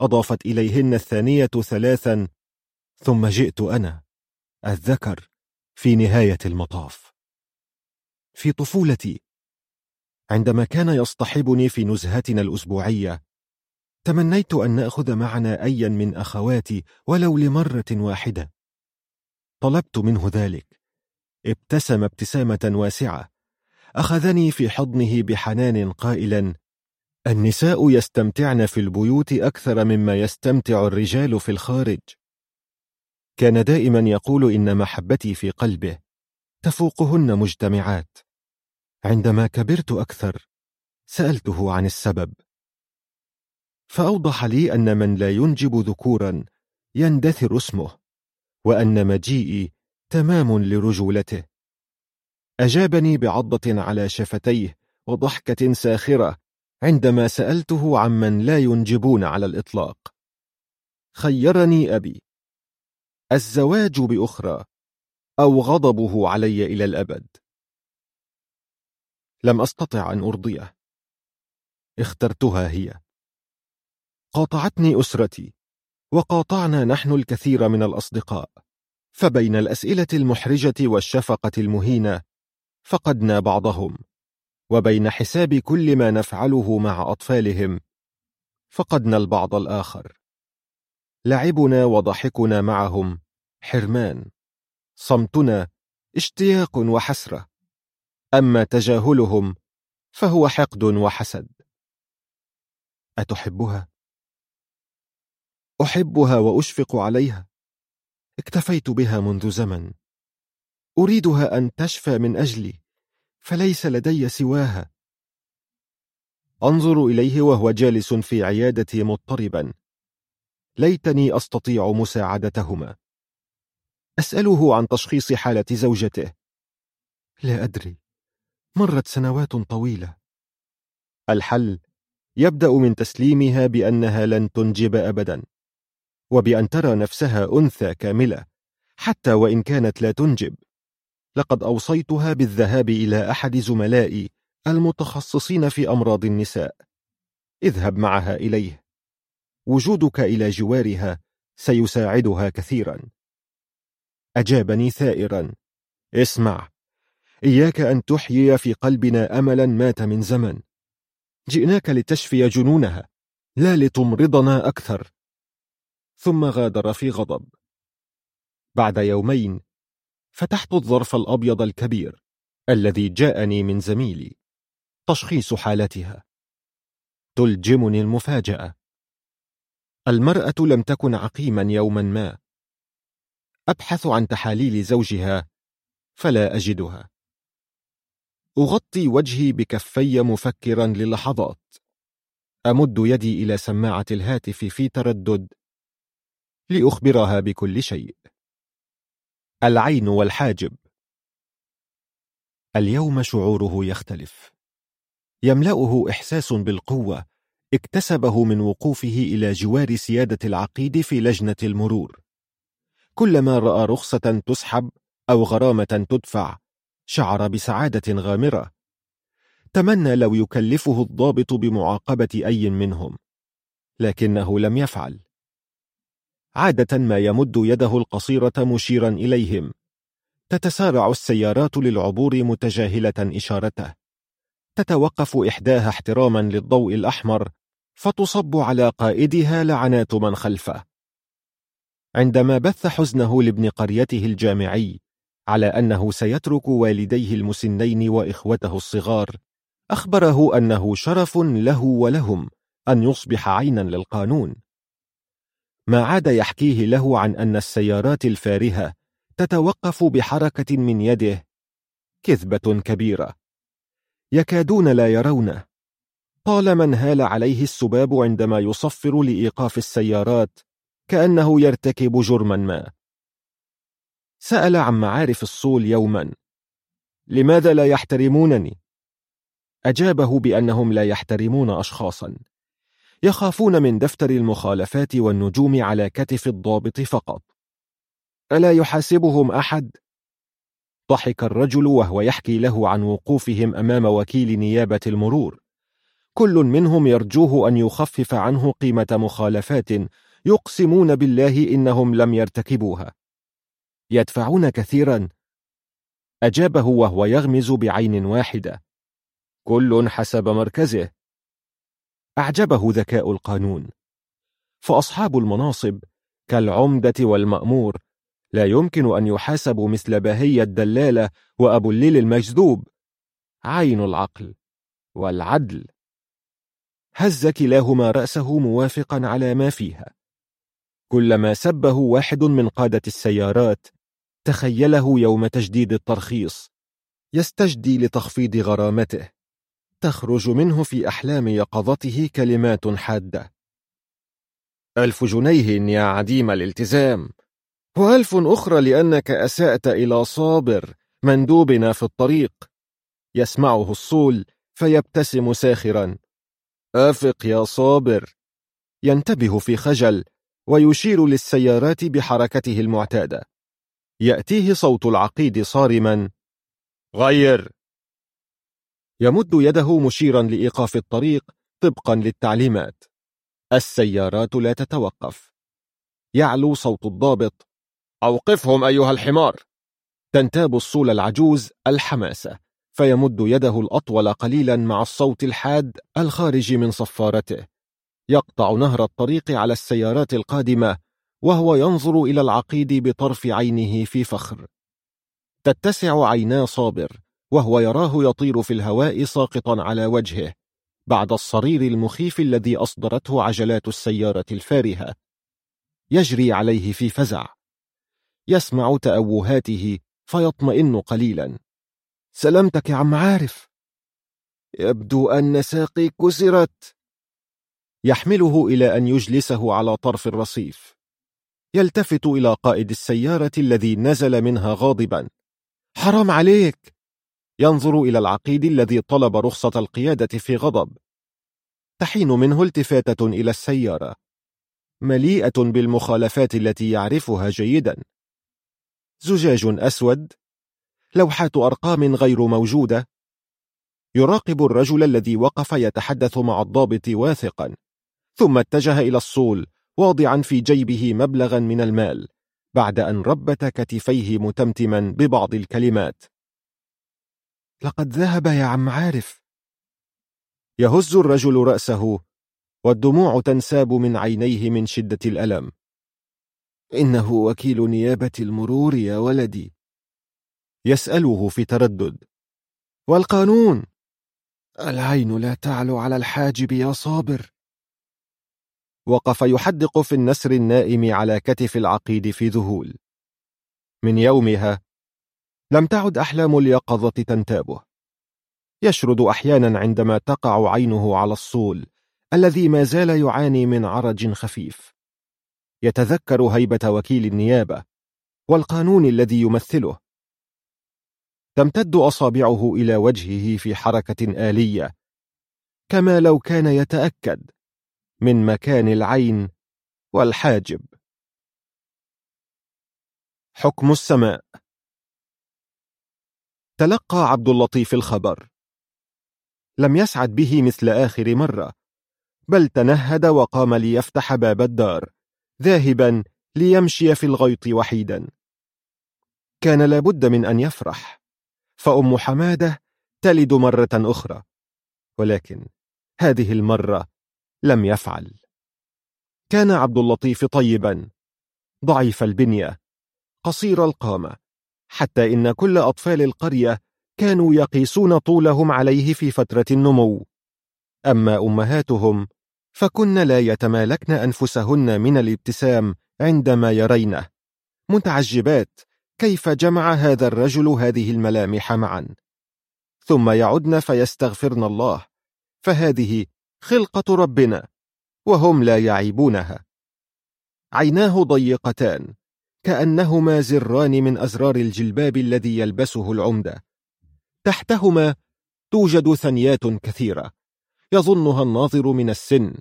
أضافت إليهن الثانية ثلاثا ثم جئت أنا الذكر في نهاية المطاف. في طفولتي عندما كان يصطحبني في نزهتنا الأسبوعية تمنيت أن نأخذ معنا أيا من أخواتي ولو لمرة واحدة. طلبت منه ذلك. ابتسم ابتسامة واسعة. أخذني في حضنه بحنان قائلا النساء يستمتعن في البيوت أكثر مما يستمتع الرجال في الخارج. كان دائما يقول إن محبتي في قلبه تفوقهن مجتمعات. عندما كبرت أكثر سألته عن السبب. فأوضح لي أن من لا ينجب ذكورا يندثر اسمه وأن مجيئي تمام لرجولته. أجابني بعضة على شفتيه وضحكة ساخرة عندما سألته عمن لا ينجبون على الإطلاق. خيرني أبي. الزواج بأخرى أو غضبه علي إلى الأبد. لم أستطع أن أرضيه. اخترتها هي. قاطعتني أسرتي وقاطعنا نحن الكثير من الأصدقاء فبين الأسئلة المحرجة والشفقة المهينة فقدنا بعضهم وبين حساب كل ما نفعله مع أطفالهم فقدنا البعض الآخر. لعبنا وضحكنا معهم حرمان. صمتنا اشتياق وحسرة. أما تجاهلهم فهو حقد وحسد. أتحبها؟ أحبها وأشفق عليها. اكتفيت بها منذ زمن. أريدها أن تشفى من أجلي فليس لدي سواها. أنظر إليه وهو جالس في عيادتي مضطربا. ليتني أستطيع مساعدتهما. أسأله عن تشخيص حالة زوجته. لا أدري. مرت سنوات طويلة. الحل يبدأ من تسليمها بأنها لن تنجب أبدا وبأن ترى نفسها أنثى كاملة حتى وإن كانت لا تنجب. لقد أوصيتها بالذهاب إلى أحد زملائي المتخصصين في أمراض النساء. اذهب معها إليه. وجودك إلى جوارها سيساعدها كثيرا. أجابني ثائرا. اسمع. إياك أن تحيي في قلبنا أملا مات من زمن. جئناك لتشفي جنونها لا لتمرضنا أكثر. ثم غادر في غضب. بعد يومين فتحت الظرف الأبيض الكبير الذي جاءني من زميلي. تشخيص حالتها. تلجمني المفاجأة. المرأة لم تكن عقيما يوما ما. أبحث عن تحاليل زوجها فلا أجدها. أغطي وجهي بكفي مفكرا للحظات. أمد يدي إلى سماعة الهاتف في تردد لأخبرها بكل شيء. العين والحاجب. اليوم شعوره يختلف. يملأه إحساس بالقوة اكتسبه من وقوفه إلى جوار سيادة العقيد في لجنة المرور. كلما رأى رخصة تسحب أو غرامة تدفع شعر بسعادة غامرة. تمنى لو يكلفه الضابط بمعاقبة أي منهم لكنه لم يفعل. عادة ما يمد يده القصيرة مشيرا إليهم. تتسارع السيارات للعبور متجاهلة إشارته. تتوقف إحداها احتراما للضوء الأحمر فتصب على قائدها لعنات من خلفه. عندما بث حزنه لابن قريته الجامعي على أنه سيترك والديه المسنين وإخوته الصغار أخبره أنه شرف له ولهم أن يصبح عينا للقانون. ما عاد يحكيه له عن أن السيارات الفارهة تتوقف بحركة من يده كذبة كبيرة. يكادون لا يرونه طالما انهال عليه السباب عندما يصفر لإيقاف السيارات كأنه يرتكب جرما ما. سأل عن معارف الصول يوما. لماذا لا يحترمونني؟ أجابه بأنهم لا يحترمون أشخاصا. يخافون من دفتر المخالفات والنجوم على كتف الضابط فقط. ألا يحاسبهم أحد؟ ضحك الرجل وهو يحكي له عن وقوفهم أمام وكيل نيابة المرور. كل منهم يرجوه أن يخفف عنه قيمة مخالفات يقسمون بالله إنهم لم يرتكبوها. يدفعون كثيرا. أجابه وهو يغمز بعين واحدة. كل حسب مركزه. أعجبه ذكاء القانون. فأصحاب المناصب كالعمدة والمأمور لا يمكن أن يحاسبوا مثل بهي الدلالة وأبو الليل المجذوب. عين العقل والعدل. هز كلاهما رأسه موافقا على ما فيها. كلما سبه واحد من قادة السيارات تخيله يوم تجديد الترخيص يستجدي لتخفيض غرامته. تخرج منه في أحلام يقظته كلمات حادة. ألف جنيه يا عديم الالتزام. وألف أخرى لأنك أسأت إلى صابر مندوبنا في الطريق. يسمعه الصول فيبتسم ساخرا. أفق يا صابر. ينتبه في خجل ويشير للسيارات بحركته المعتادة. يأتيه صوت العقيد صارما. غير. يمد يده مشيرا لإيقاف الطريق طبقا للتعليمات. السيارات لا تتوقف. يعلو صوت الضابط. أوقفهم أيها الحمار. تنتاب الصول العجوز الحماسة فيمد يده الأطول قليلا مع الصوت الحاد الخارج من صفارته. يقطع نهر الطريق على السيارات القادمة وهو ينظر إلى العقيد بطرف عينه في فخر. تتسع عينا صابر. وهو يراه يطير في الهواء ساقطا على وجهه بعد الصرير المخيف الذي أصدرته عجلات السيارة الفارهة. يجري عليه في فزع. يسمع تأوهاته فيطمئن قليلا. سلامتك يا عم عارف. يبدو أن ساقي كسرت. يحمله إلى أن يجلسه على طرف الرصيف. يلتفت إلى قائد السيارة الذي نزل منها غاضبا. حرام عليك! ينظر إلى العقيد الذي طلب رخصة القيادة في غضب. تحين منه التفاتة إلى السيارة. مليئة بالمخالفات التي يعرفها جيدا. زجاج أسود. لوحات أرقام غير موجودة. يراقب الرجل الذي وقف يتحدث مع الضابط واثقا. ثم اتجه إلى الصول واضعا في جيبه مبلغا من المال بعد أن ربت كتفيه متمتما ببعض الكلمات. لقد ذهب يا عم عارف. يهز الرجل رأسه والدموع تنساب من عينيه من شدة الألم. إنه وكيل نيابة المرور يا ولدي. يسأله في تردد. والقانون؟ العين لا تعلو على الحاجب يا صابر. وقف يحدق في النسر النائم على كتف العقيد في ذهول. من يومها لم تعد أحلام اليقظة تنتابه. يشرد أحيانا عندما تقع عينه على الصول الذي ما زال يعاني من عرج خفيف. يتذكر هيبة وكيل النيابة والقانون الذي يمثله. تمتد أصابعه إلى وجهه في حركة آلية. كما لو كان يتأكد من مكان العين والحاجب. حكم السماء. تلقى عبد اللطيف الخبر. لم يسعد به مثل آخر مرة بل تنهد وقام ليفتح باب الدار ذاهبا ليمشي في الغيط وحيدا. كان لابد من أن يفرح فأم حمادة تلد مرة أخرى ولكن هذه المرة لم يفعل. كان عبد اللطيف طيبا ضعيف البنية قصير القامة حتى إن كل أطفال القرية كانوا يقيسون طولهم عليه في فترة النمو. أما أمهاتهم فكن لا يتمالكن أنفسهن من الابتسام عندما يرينه. متعجبات كيف جمع هذا الرجل هذه الملامح معا. ثم يعدن فيستغفرن الله. فهذه خلقة ربنا وهم لا يعيبونها. عيناه ضيقتان. كأنهما زران من أزرار الجلباب الذي يلبسه العمدة. تحتهما توجد ثنيات كثيرة. يظنها الناظر من السن.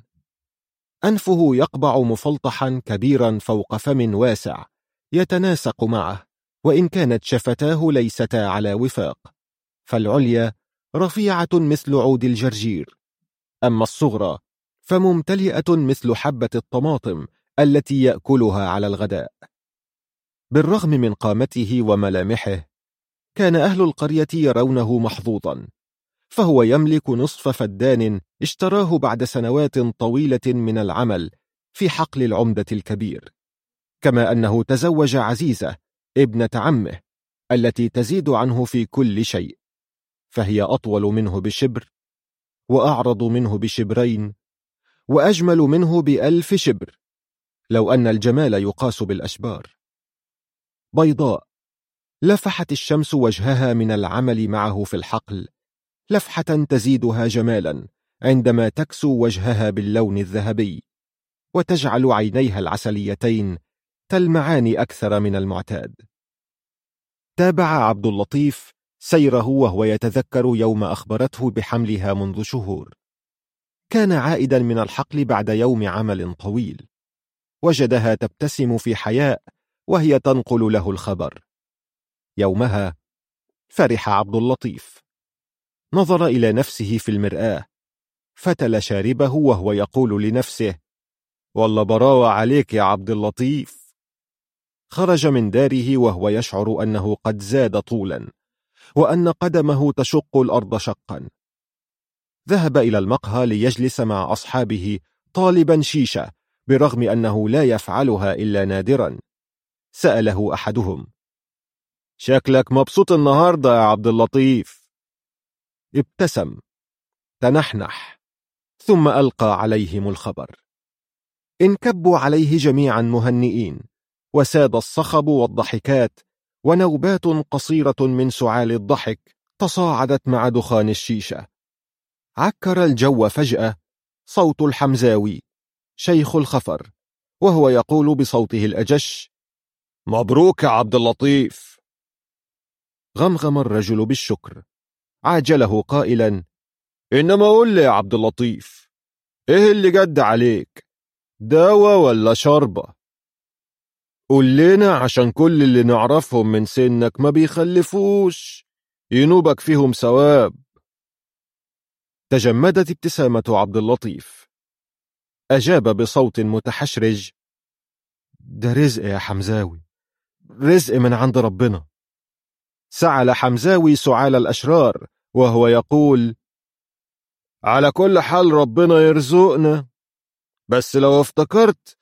أنفه يقبع مفلطحا كبيرا فوق فم واسع يتناسق معه وإن كانت شفتاه ليستا على وفاق. فالعليا رفيعة مثل عود الجرجير. أما الصغرى فممتلئة مثل حبة الطماطم التي يأكلها على الغداء. بالرغم من قامته وملامحه كان أهل القرية يرونه محظوظا فهو يملك نصف فدان اشتراه بعد سنوات طويلة من العمل في حقل العمدة الكبير كما أنه تزوج عزيزة ابنة عمه التي تزيد عنه في كل شيء فهي أطول منه بشبر وأعرض منه بشبرين وأجمل منه بألف شبر لو أن الجمال يقاس بالأشبار. بيضاء. لفحت الشمس وجهها من العمل معه في الحقل. لفحة تزيدها جمالا عندما تكسو وجهها باللون الذهبي. وتجعل عينيها العسليتين تلمعان أكثر من المعتاد. تابع عبد اللطيف سيره وهو يتذكر يوم أخبرته بحملها منذ شهور. كان عائدا من الحقل بعد يوم عمل طويل. وجدها تبتسم في حياء وهي تنقل له الخبر. يومها فرح عبد اللطيف. نظر إلى نفسه في المرآة. فتل شاربه وهو يقول لنفسه والله براوة عليك يا عبد اللطيف. خرج من داره وهو يشعر أنه قد زاد طولا وأن قدمه تشق الأرض شقا. ذهب إلى المقهى ليجلس مع أصحابه طالبا شيشة برغم أنه لا يفعلها إلا نادرا. سأله أحدهم. شكلك مبسوط النهاردة يا عبد اللطيف. ابتسم. تنحنح. ثم ألقى عليهم الخبر. انكبوا عليه جميعا مهنئين. وساد الصخب والضحكات. ونوبات قصيرة من سعال الضحك تصاعدت مع دخان الشيشة. عكر الجو فجأة. صوت الحمزاوي. شيخ الخفر. وهو يقول بصوته الأجش. مبروك يا عبد اللطيف. غمغم الرجل بالشكر. عاجله قائلا إنما قول لي يا عبد اللطيف إيه اللي جد عليك؟ دواء ولا شربة؟ قول لنا عشان كل اللي نعرفهم من سنك ما بيخلفوش ينوبك فيهم ثواب. تجمدت ابتسامة عبد اللطيف. أجاب بصوت متحشرج. ده رزق يا حمزاوي. رزق من عند ربنا. سعل حمزاوي سعال الأشرار وهو يقول على كل حال ربنا يرزقنا. بس لو افتكرت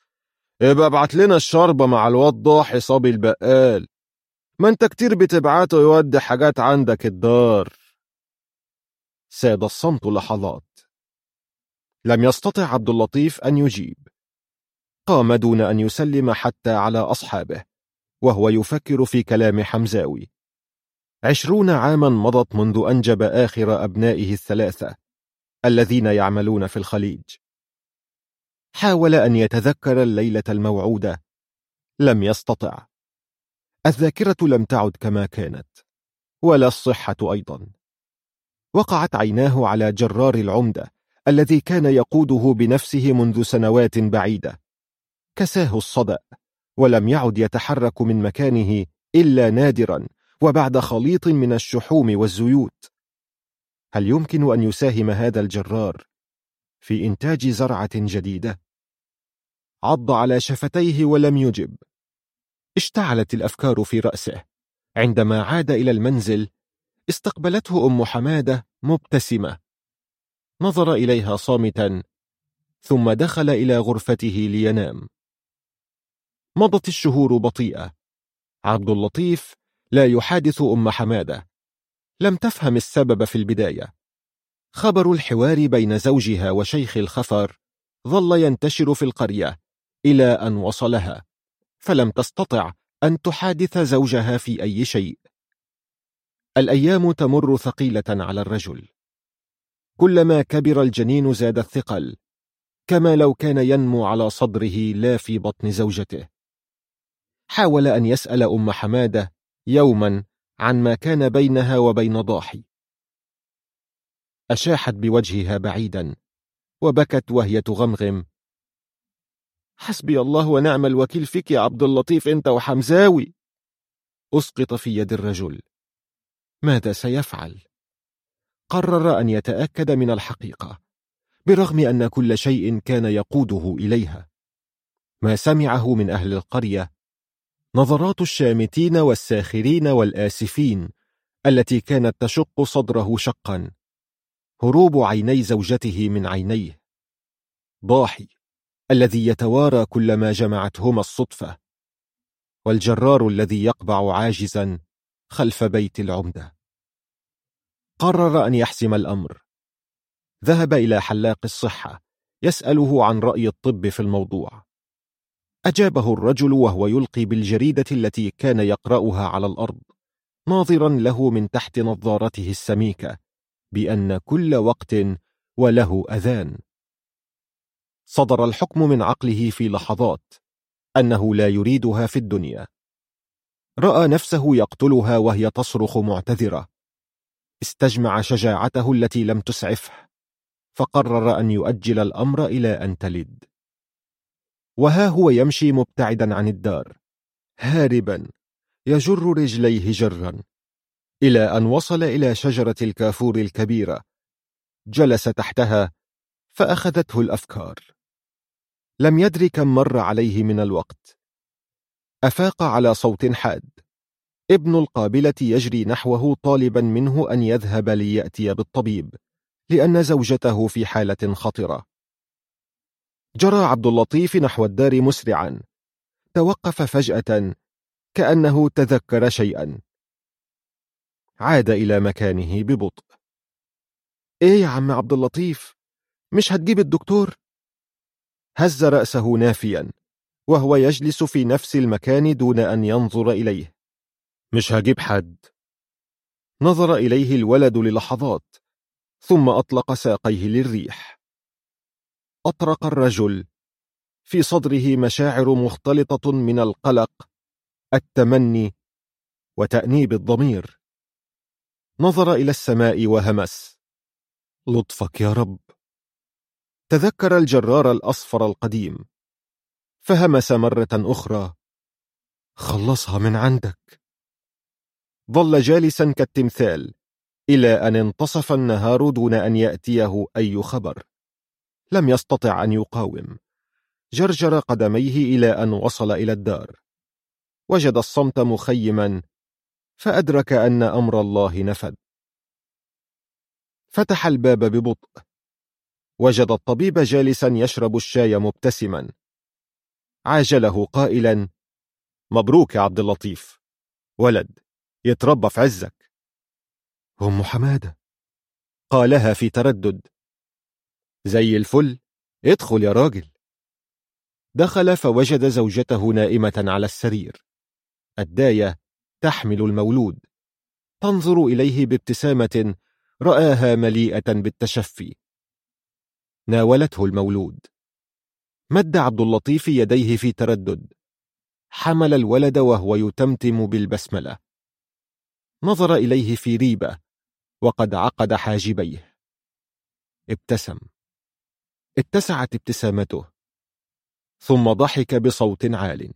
ابقى ابعت لنا الشربة مع الواد ضاحي صبي البقال. ما انت كتير بتبعته يودي حاجات عندك الدار. ساد الصمت لحظات. لم يستطع عبد اللطيف أن يجيب. قام دون أن يسلم حتى على أصحابه. وهو يفكر في كلام حمزاوي. عشرون عاما مضت منذ أنجب آخر أبنائه الثلاثة الذين يعملون في الخليج. حاول أن يتذكر الليلة الموعودة. لم يستطع. الذاكرة لم تعد كما كانت ولا الصحة أيضا. وقعت عيناه على جرار العمدة الذي كان يقوده بنفسه منذ سنوات بعيدة. كساه الصدأ. ولم يعد يتحرك من مكانه إلا نادرا وبعد خليط من الشحوم والزيوت. هل يمكن أن يساهم هذا الجرار في إنتاج زرعة جديدة؟ عض على شفتيه ولم يجب. اشتعلت الأفكار في رأسه. عندما عاد إلى المنزل استقبلته أم حمادة مبتسمة. نظر إليها صامتا ثم دخل إلى غرفته لينام. مضت الشهور بطيئة. عبد اللطيف لا يحادث أم حمادة. لم تفهم السبب في البداية. خبر الحوار بين زوجها وشيخ الخفر ظل ينتشر في القرية إلى أن وصلها. فلم تستطع أن تحادث زوجها في أي شيء. الأيام تمر ثقيلة على الرجل. كلما كبر الجنين زاد الثقل. كما لو كان ينمو على صدره لا في بطن زوجته. حاول أن يسأل أم حمادة يوما عن ما كان بينها وبين ضاحي. أشاحت بوجهها بعيدا وبكت وهي تغمغم. حسبي الله ونعم الوكيل فيك يا عبد اللطيف أنت وحمزاوي. أسقط في يد الرجل. ماذا سيفعل؟ قرر أن يتأكد من الحقيقة برغم أن كل شيء كان يقوده إليها. ما سمعه من أهل القرية نظرات الشامتين والساخرين والآسفين التي كانت تشق صدره شقا. هروب عيني زوجته من عينيه. ضاحي الذي يتوارى كلما جمعتهما الصدفة. والجرار الذي يقبع عاجزا خلف بيت العمدة. قرر أن يحسم الأمر. ذهب إلى حلاق الصحة يسأله عن رأي الطب في الموضوع. أجابه الرجل وهو يلقي بالجريدة التي كان يقرأها على الأرض ناظرا له من تحت نظارته السميكة بأن كل وقت وله أذان. صدر الحكم من عقله في لحظات أنه لا يريدها في الدنيا. رأى نفسه يقتلها وهي تصرخ معتذرة. استجمع شجاعته التي لم تسعفه فقرر أن يؤجل الأمر إلى أن تلد. وها هو يمشي مبتعدا عن الدار. هاربا يجر رجليه جرا. إلى أن وصل إلى شجرة الكافور الكبيرة. جلس تحتها فأخذته الأفكار. لم يدر كم مر عليه من الوقت. أفاق على صوت حاد. ابن القابلة يجري نحوه طالبا منه أن يذهب ليأتي بالطبيب لأن زوجته في حالة خطرة. جرى عبد اللطيف نحو الدار مسرعا. توقف فجأة كأنه تذكر شيئا. عاد إلى مكانه ببطء. إيه يا عم عبد اللطيف؟ مش هتجيب الدكتور؟ هز رأسه نافيا وهو يجلس في نفس المكان دون أن ينظر إليه. مش هجيب حد. نظر إليه الولد للحظات ثم أطلق ساقيه للريح. أطرق الرجل. في صدره مشاعر مختلطة من القلق التمني وتأنيب الضمير. نظر إلى السماء وهمس. لطفك يا رب. تذكر الجرار الأصفر القديم. فهمس مرة أخرى. خلصها من عندك. ظل جالسا كالتمثال إلى أن انتصف النهار دون أن يأتيه أي خبر. لم يستطع أن يقاوم. جرجر قدميه إلى أن وصل إلى الدار. وجد الصمت مخيما فأدرك أن أمر الله نفذ فتح الباب ببطء. وجد الطبيب جالسا يشرب الشاي مبتسما. عاجله قائلا مبروك يا عبد اللطيف. ولد يتربى في عزك. أم حمادة. قالها في تردد. زي الفل. ادخل يا راجل. دخل فوجد زوجته نائمة على السرير. الداية تحمل المولود. تنظر إليه بابتسامة رآها مليئة بالتشفي. ناولته المولود. مد عبد اللطيف يديه في تردد. حمل الولد وهو يتمتم بالبسملة. نظر إليه في ريبة. وقد عقد حاجبيه. ابتسم. اتسعت ابتسامته. ثم ضحك بصوت عال.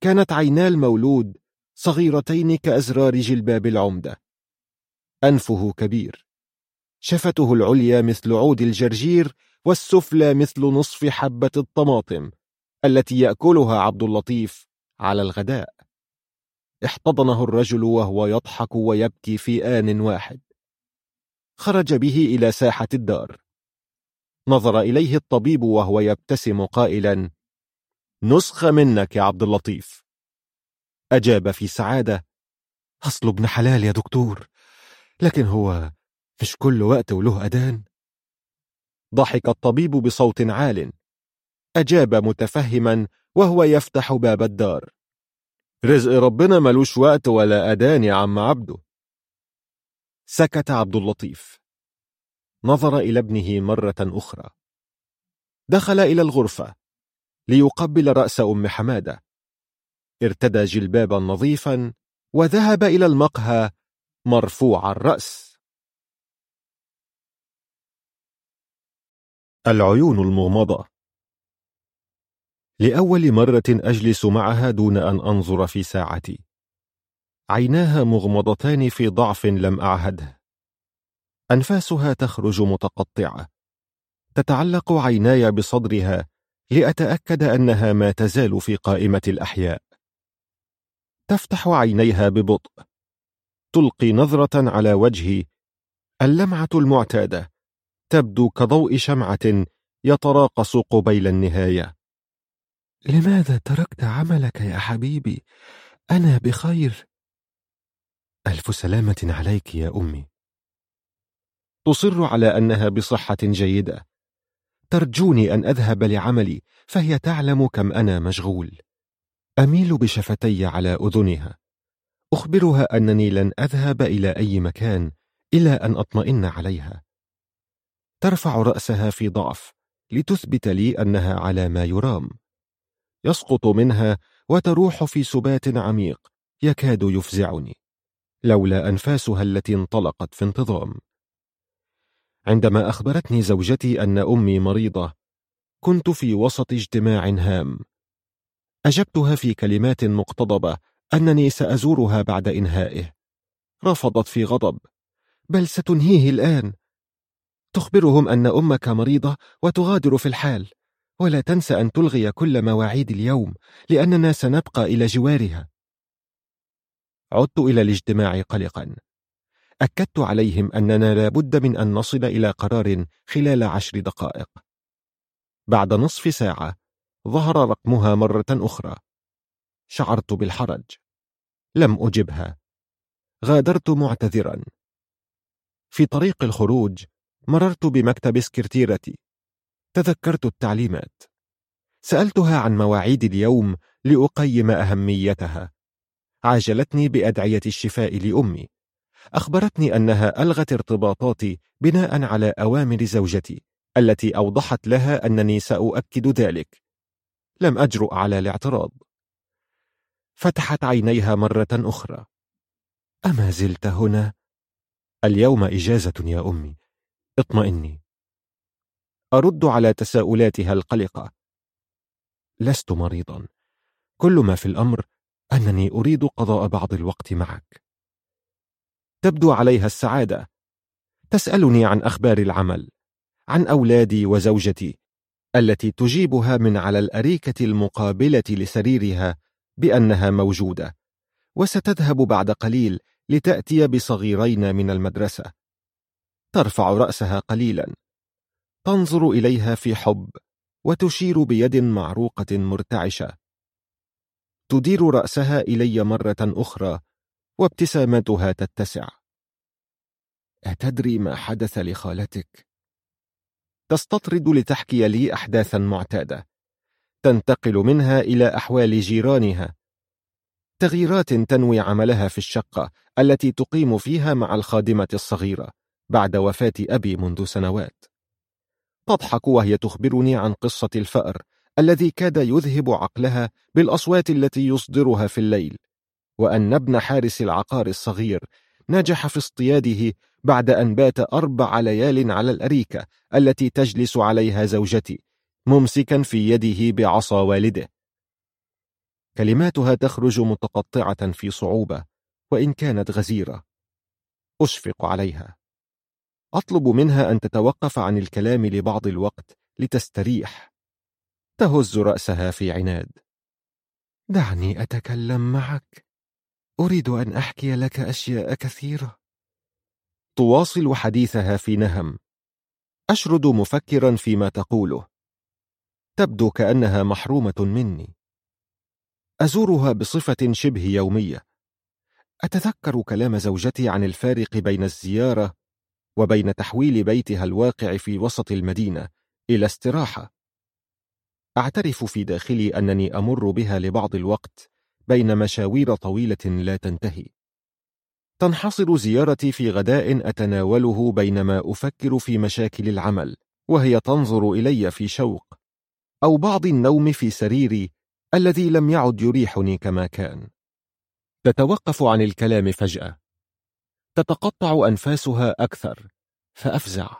كانت عينا المولود صغيرتين كأزرار جلباب العمدة. أنفه كبير. شفته العليا مثل عود الجرجير والسفلى مثل نصف حبة الطماطم التي يأكلها عبد اللطيف على الغداء. احتضنه الرجل وهو يضحك ويبكي في آن واحد. خرج به إلى ساحة الدار. نظر إليه الطبيب وهو يبتسم قائلا نسخة منك يا عبد اللطيف. أجاب في سعادة أصل ابن حلال يا دكتور لكن هو مش كل وقت وله أذان. ضحك الطبيب بصوت عال أجاب متفهما وهو يفتح باب الدار. رزق ربنا ملوش وقت ولا أذان يا عم عبده. سكت عبد اللطيف. نظر إلى ابنه مرة أخرى. دخل إلى الغرفة ليقبل رأس أم حمادة. ارتدى جلبابا نظيفا وذهب إلى المقهى مرفوع الرأس. العيون المغمضة. لأول مرة أجلس معها دون أن أنظر في ساعتي. عيناها مغمضتان في ضعف لم أعهده. أنفاسها تخرج متقطعة. تتعلق عيناي بصدرها لأتأكد أنها ما تزال في قائمة الأحياء. تفتح عينيها ببطء. تلقي نظرة على وجهي. اللمعة المعتادة. تبدو كضوء شمعة يتراقص قبيل النهاية. لماذا تركت عملك يا حبيبي؟ أنا بخير. ألف سلامة عليك يا أمي. تصر على أنها بصحة جيدة. ترجوني أن أذهب لعملي فهي تعلم كم أنا مشغول. أميل بشفتي على أذنها. أخبرها أنني لن أذهب إلى أي مكان إلى أن أطمئن عليها. ترفع رأسها في ضعف لتثبت لي أنها على ما يرام. يسقط منها وتروح في سبات عميق يكاد يفزعني. لولا أنفاسها التي انطلقت في انتظام. عندما أخبرتني زوجتي أن أمي مريضة كنت في وسط اجتماع هام. أجبتها في كلمات مقتضبة أنني سأزورها بعد إنهائه. رفضت في غضب. بل ستنهيه الآن. تخبرهم أن أمك مريضة وتغادر في الحال. ولا تنسى أن تلغي كل مواعيد اليوم لأننا سنبقى إلى جوارها. عدت إلى الاجتماع قلقا. أكدت عليهم أننا لابد من أن نصل إلى قرار خلال عشر دقائق. بعد نصف ساعة ظهر رقمها مرة أخرى. شعرت بالحرج. لم أجبها. غادرت معتذرا. في طريق الخروج مررت بمكتب سكرتيرتي. تذكرت التعليمات. سألتها عن مواعيد اليوم لأقيم أهميتها. عاجلتني بأدعية الشفاء لأمي. أخبرتني أنها ألغت ارتباطاتي بناء على أوامر زوجتي التي أوضحت لها أنني سأؤكد ذلك. لم أجرؤ على الاعتراض. فتحت عينيها مرة أخرى. أما زلت هنا؟ اليوم إجازة يا أمي. اطمئني. أرد على تساؤلاتها القلقة. لست مريضا. كل ما في الأمر أنني أريد قضاء بعض الوقت معك. تبدو عليها السعادة. تسألني عن أخبار العمل عن أولادي وزوجتي التي تجيبها من على الأريكة المقابلة لسريرها بأنها موجودة وستذهب بعد قليل لتأتي بصغيرين من المدرسة. ترفع رأسها قليلا. تنظر إليها في حب وتشير بيد معروقة مرتعشة. تدير رأسها إلي مرة أخرى وابتسامتها تتسع. أتدري ما حدث لخالتك؟ تستطرد لتحكي لي أحداثا معتادة. تنتقل منها إلى أحوال جيرانها. تغييرات تنوي عملها في الشقة التي تقيم فيها مع الخادمة الصغيرة بعد وفاة أبي منذ سنوات. تضحك وهي تخبرني عن قصة الفأر الذي كاد يذهب عقلها بالأصوات التي يصدرها في الليل. وأن ابن حارس العقار الصغير نجح في اصطياده بعد أن بات أربع ليال على الأريكة التي تجلس عليها زوجتي ممسكا في يده بعصا والده. كلماتها تخرج متقطعة في صعوبة وإن كانت غزيرة. أشفق عليها. أطلب منها أن تتوقف عن الكلام لبعض الوقت لتستريح. تهز رأسها في عناد. دعني أتكلم معك. أريد أن أحكي لك أشياء كثيرة. تواصل حديثها في نهم. أشرد مفكرا فيما تقوله. تبدو كأنها محرومة مني. أزورها بصفة شبه يومية. أتذكر كلام زوجتي عن الفارق بين الزيارة وبين تحويل بيتها الواقع في وسط المدينة إلى استراحة. أعترف في داخلي أنني أمر بها لبعض الوقت بين مشاوير طويلة لا تنتهي. تنحصر زيارتي في غداء أتناوله بينما أفكر في مشاكل العمل وهي تنظر إلي في شوق. أو بعض النوم في سريري الذي لم يعد يريحني كما كان. تتوقف عن الكلام فجأة. تتقطع أنفاسها أكثر فأفزع.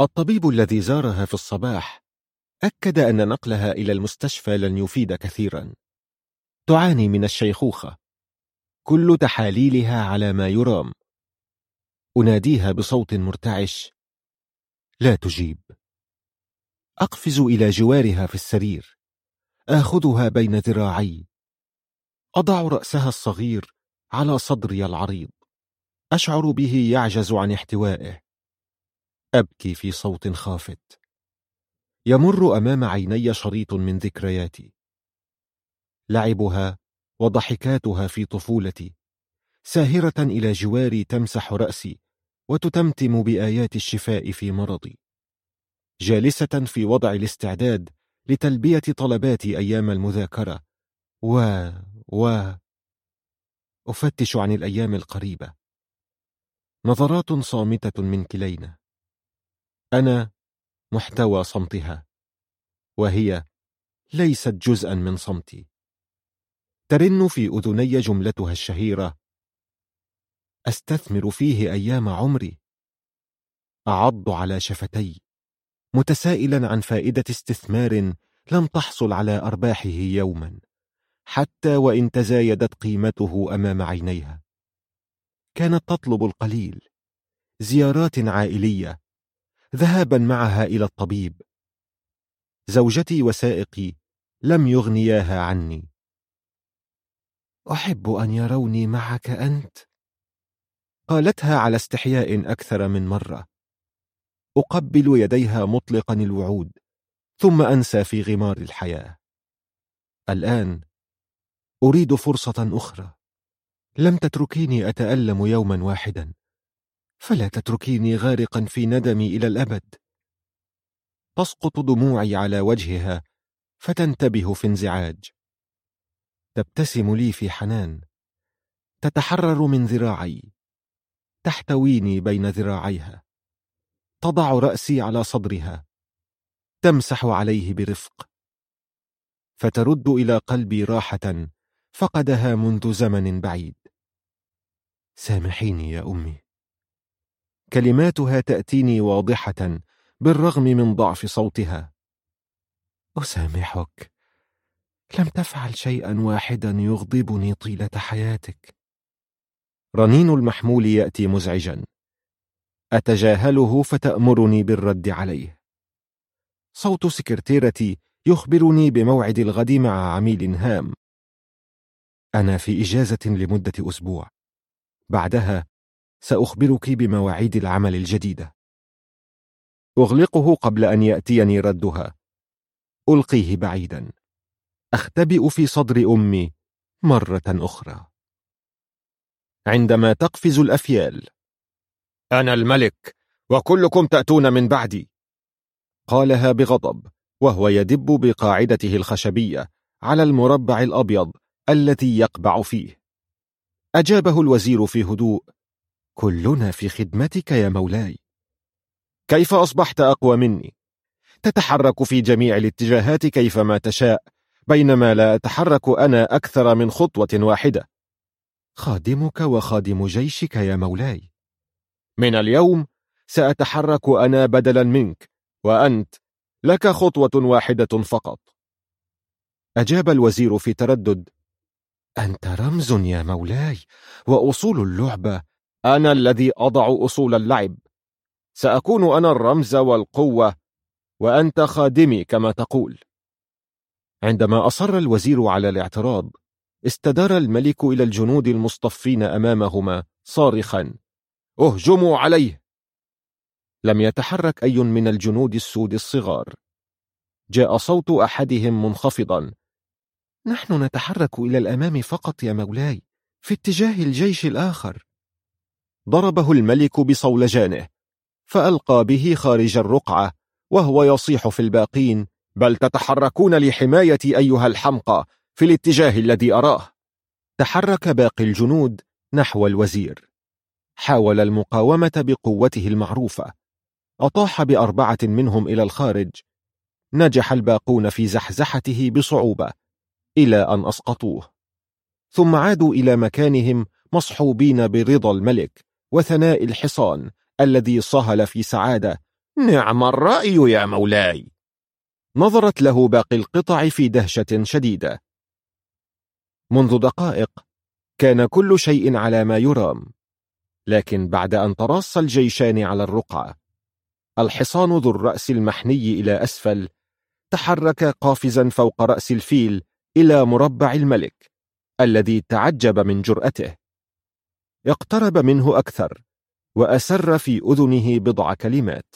الطبيب الذي زارها في الصباح أكد أن نقلها إلى المستشفى لن يفيد كثيرا. تعاني من الشيخوخة. كل تحاليلها على ما يرام. أناديها بصوت مرتعش. لا تجيب. أقفز إلى جوارها في السرير. آخذها بين ذراعي. أضع رأسها الصغير على صدري العريض. أشعر به يعجز عن احتوائه. أبكي في صوت خافت. يمر أمام عيني شريط من ذكرياتي. لعبها وضحكاتها في طفولتي. ساهرة إلى جواري تمسح رأسي وتتمتم بآيات الشفاء في مرضي. جالسة في وضع الاستعداد لتلبية طلباتي أيام المذاكرة. و و. أفتش عن الأيام القريبة. نظرات صامتة من كلينا. أنا محتوى صمتها. وهي ليست جزءا من صمتي. ترن في أذني جملتها الشهيرة. أستثمر فيه أيام عمري. أعض على شفتي. متسائلا عن فائدة استثمار لم تحصل على أرباحه يوما. حتى وإن تزايدت قيمته أمام عينيها. كانت تطلب القليل. زيارات عائلية. ذهابا معها إلى الطبيب. زوجتي وسائقي لم يغنياها عني. أحب أن يروني معك أنت. قالتها على استحياء أكثر من مرة. أقبل يديها مطلقا الوعود ثم أنسى في غمار الحياة. الآن أريد فرصة أخرى. لم تتركيني أتألم يوما واحدا. فلا تتركيني غارقا في ندمي إلى الأبد. تسقط دموعي على وجهها فتنتبه في انزعاج. تبتسم لي في حنان. تتحرر من ذراعي. تحتويني بين ذراعيها. تضع رأسي على صدرها. تمسح عليه برفق. فترد إلى قلبي راحة فقدها منذ زمن بعيد. سامحيني يا أمي. كلماتها تأتيني واضحة بالرغم من ضعف صوتها. أسامحك. لم تفعل شيئا واحدا يغضبني طيلة حياتك. رنين المحمول يأتي مزعجا. أتجاهله فتأمرني بالرد عليه. صوت سكرتيرتي يخبرني بموعد الغد مع عميل هام. أنا في إجازة لمدة أسبوع. بعدها سأخبرك بمواعيد العمل الجديدة. أغلقه قبل أن يأتيني ردها. ألقيه بعيدا. أختبئ في صدر أمي مرة أخرى. عندما تقفز الأفيال. أنا الملك وكلكم تأتون من بعدي. قالها بغضب وهو يدب بقاعدته الخشبية على المربع الأبيض التي يقبع فيه. أجابه الوزير في هدوء. كلنا في خدمتك يا مولاي. كيف أصبحت أقوى مني؟ تتحرك في جميع الاتجاهات كيفما تشاء. بينما لا أتحرك أنا أكثر من خطوة واحدة. خادمك وخادم جيشك يا مولاي. من اليوم سأتحرك أنا بدلا منك وأنت لك خطوة واحدة فقط. أجاب الوزير في تردد. أنت رمز يا مولاي وأصول اللعبة أنا الذي أضع أصول اللعب. سأكون أنا الرمز والقوة وأنت خادمي كما تقول. عندما أصر الوزير على الاعتراض استدار الملك إلى الجنود المصطفين أمامهما صارخا اهجموا عليه! لم يتحرك أي من الجنود السود الصغار. جاء صوت أحدهم منخفضا نحن نتحرك إلى الأمام فقط يا مولاي في اتجاه الجيش الآخر. ضربه الملك بصولجانه فألقى به خارج الرقعة وهو يصيح في الباقين بل تتحركون لحمايتي أيها الحمقى في الاتجاه الذي أراه. تحرك باقي الجنود نحو الوزير. حاول المقاومة بقوته المعروفة. أطاح بأربعة منهم إلى الخارج. نجح الباقون في زحزحته بصعوبة إلى أن أسقطوه. ثم عادوا إلى مكانهم مصحوبين برضا الملك وثناء الحصان الذي صهل في سعادة. نعم الرأي يا مولاي. نظرت له باقي القطع في دهشة شديدة. منذ دقائق كان كل شيء على ما يرام لكن بعد أن تراص الجيشان على الرقعة الحصان ذو الرأس المحني إلى أسفل تحرك قافزا فوق رأس الفيل إلى مربع الملك الذي تعجب من جرأته. اقترب منه أكثر وأسر في أذنه بضع كلمات.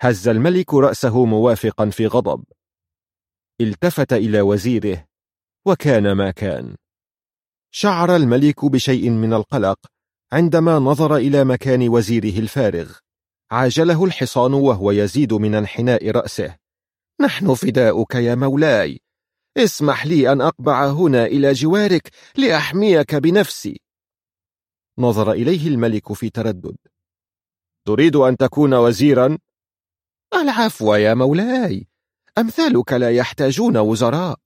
هز الملك رأسه موافقا في غضب. التفت إلى وزيره. وكان ما كان. شعر الملك بشيء من القلق عندما نظر إلى مكان وزيره الفارغ. عاجله الحصان وهو يزيد من انحناء رأسه. نحن فداؤك يا مولاي. اسمح لي أن أقبع هنا إلى جوارك لأحميك بنفسي. نظر إليه الملك في تردد. تريد أن تكون وزيرا؟ العفو يا مولاي. أمثالك لا يحتاجون وزراء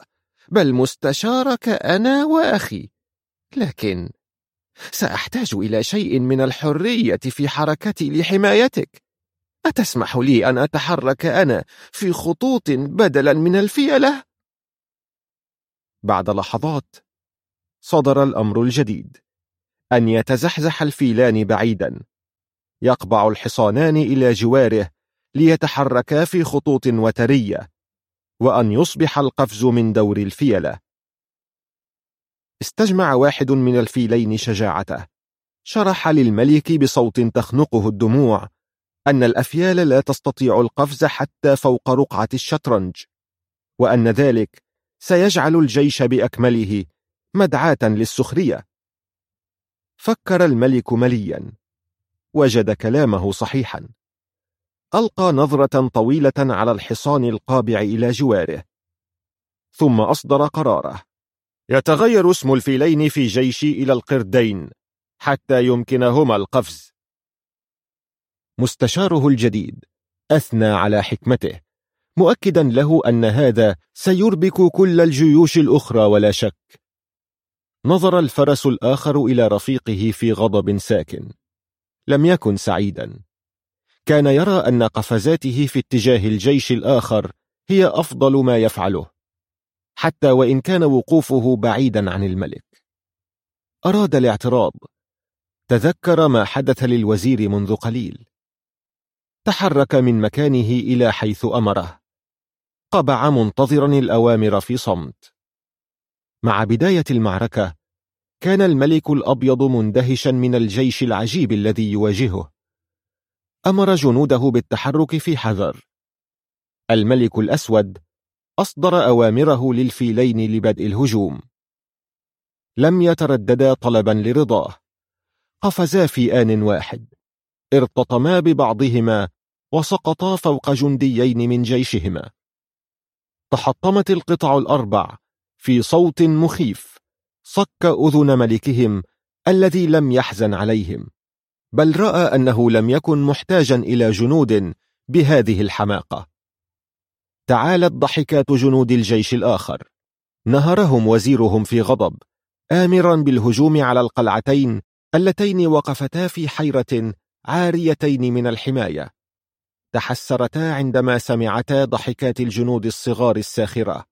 بل مستشارك أنا وأخي. لكن سأحتاج إلى شيء من الحرية في حركتي لحمايتك. أتسمح لي أن أتحرك أنا في خطوط بدلا من الفيلة؟ بعد لحظات صدر الأمر الجديد أن يتزحزح الفيلان بعيدا. يقبع الحصانان إلى جواره ليتحركا في خطوط وترية وأن يصبح القفز من دور الفيلة. استجمع واحد من الفيلين شجاعته. شرح للملك بصوت تخنقه الدموع أن الأفيال لا تستطيع القفز حتى فوق رقعة الشطرنج وأن ذلك سيجعل الجيش بأكمله مدعاة للسخرية. فكر الملك مليا وجد كلامه صحيحا. ألقى نظرة طويلة على الحصان القابع إلى جواره. ثم أصدر قراره. يتغير اسم الفيلين في جيشي إلى القردين حتى يمكنهما القفز. مستشاره الجديد. أثنى على حكمته. مؤكدا له أن هذا سيربك كل الجيوش الأخرى ولا شك. نظر الفرس الآخر إلى رفيقه في غضب ساكن. لم يكن سعيدا. كان يرى أن قفزاته في اتجاه الجيش الآخر هي أفضل ما يفعله حتى وإن كان وقوفه بعيدا عن الملك. أراد الاعتراض. تذكر ما حدث للوزير منذ قليل. تحرك من مكانه إلى حيث أمره. قبع منتظرا الأوامر في صمت. مع بداية المعركة كان الملك الأبيض مندهشا من الجيش العجيب الذي يواجهه. أمر جنوده بالتحرك في حذر. الملك الأسود أصدر أوامره للفيلين لبدء الهجوم. لم يترددا طلبا لرضاه. قفزا في آن واحد. ارتطما ببعضهما وسقطا فوق جنديين من جيشهما. تحطمت القطع الأربع في صوت مخيف. صك أذن ملكهم الذي لم يحزن عليهم. بل رأى أنه لم يكن محتاجا إلى جنود بهذه الحماقة. تعالت ضحكات جنود الجيش الآخر. نهرهم وزيرهم في غضب آمرا بالهجوم على القلعتين اللتين وقفتا في حيرة عاريتين من الحماية. تحسرتا عندما سمعتا ضحكات الجنود الصغار الساخرة.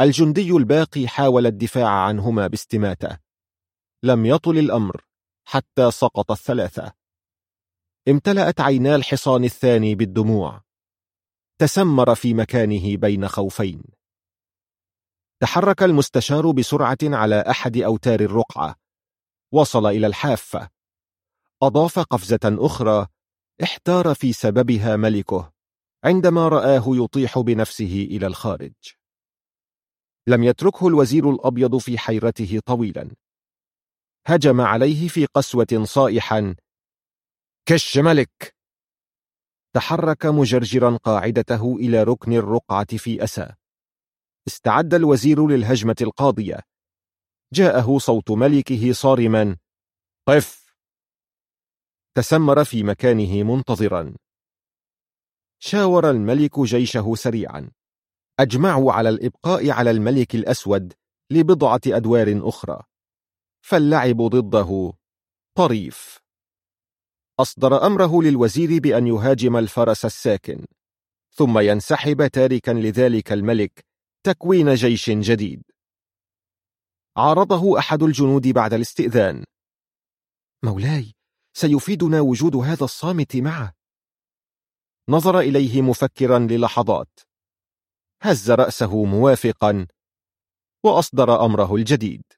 الجندي الباقي حاول الدفاع عنهما باستماتة. لم يطل الأمر. حتى سقط الثلاثة. امتلأت عينا الحصان الثاني بالدموع. تسمر في مكانه بين خوفين. تحرك المستشار بسرعة على أحد أوتار الرقعة. وصل إلى الحافة. أضاف قفزة أخرى. احتار في سببها ملكه. عندما رآه يطيح بنفسه إلى الخارج. لم يتركه الوزير الأبيض في حيرته طويلا. هجم عليه في قسوة صائحا. كش ملك تحرك مجرجرا قاعدته إلى ركن الرقعة في أسى. استعد الوزير للهجمة القاضية. جاءه صوت ملكه صارما. قف! تسمر في مكانه منتظرا. شاور الملك جيشه سريعا. أجمعوا على الإبقاء على الملك الأسود لبضعة أدوار أخرى. فاللعب ضده. طريف. أصدر أمره للوزير بأن يهاجم الفرس الساكن. ثم ينسحب تاركا لذلك الملك تكوين جيش جديد. عارضه أحد الجنود بعد الاستئذان. مولاي سيفيدنا وجود هذا الصامت معه. نظر إليه مفكرا للحظات. هز رأسه موافقا وأصدر أمره الجديد.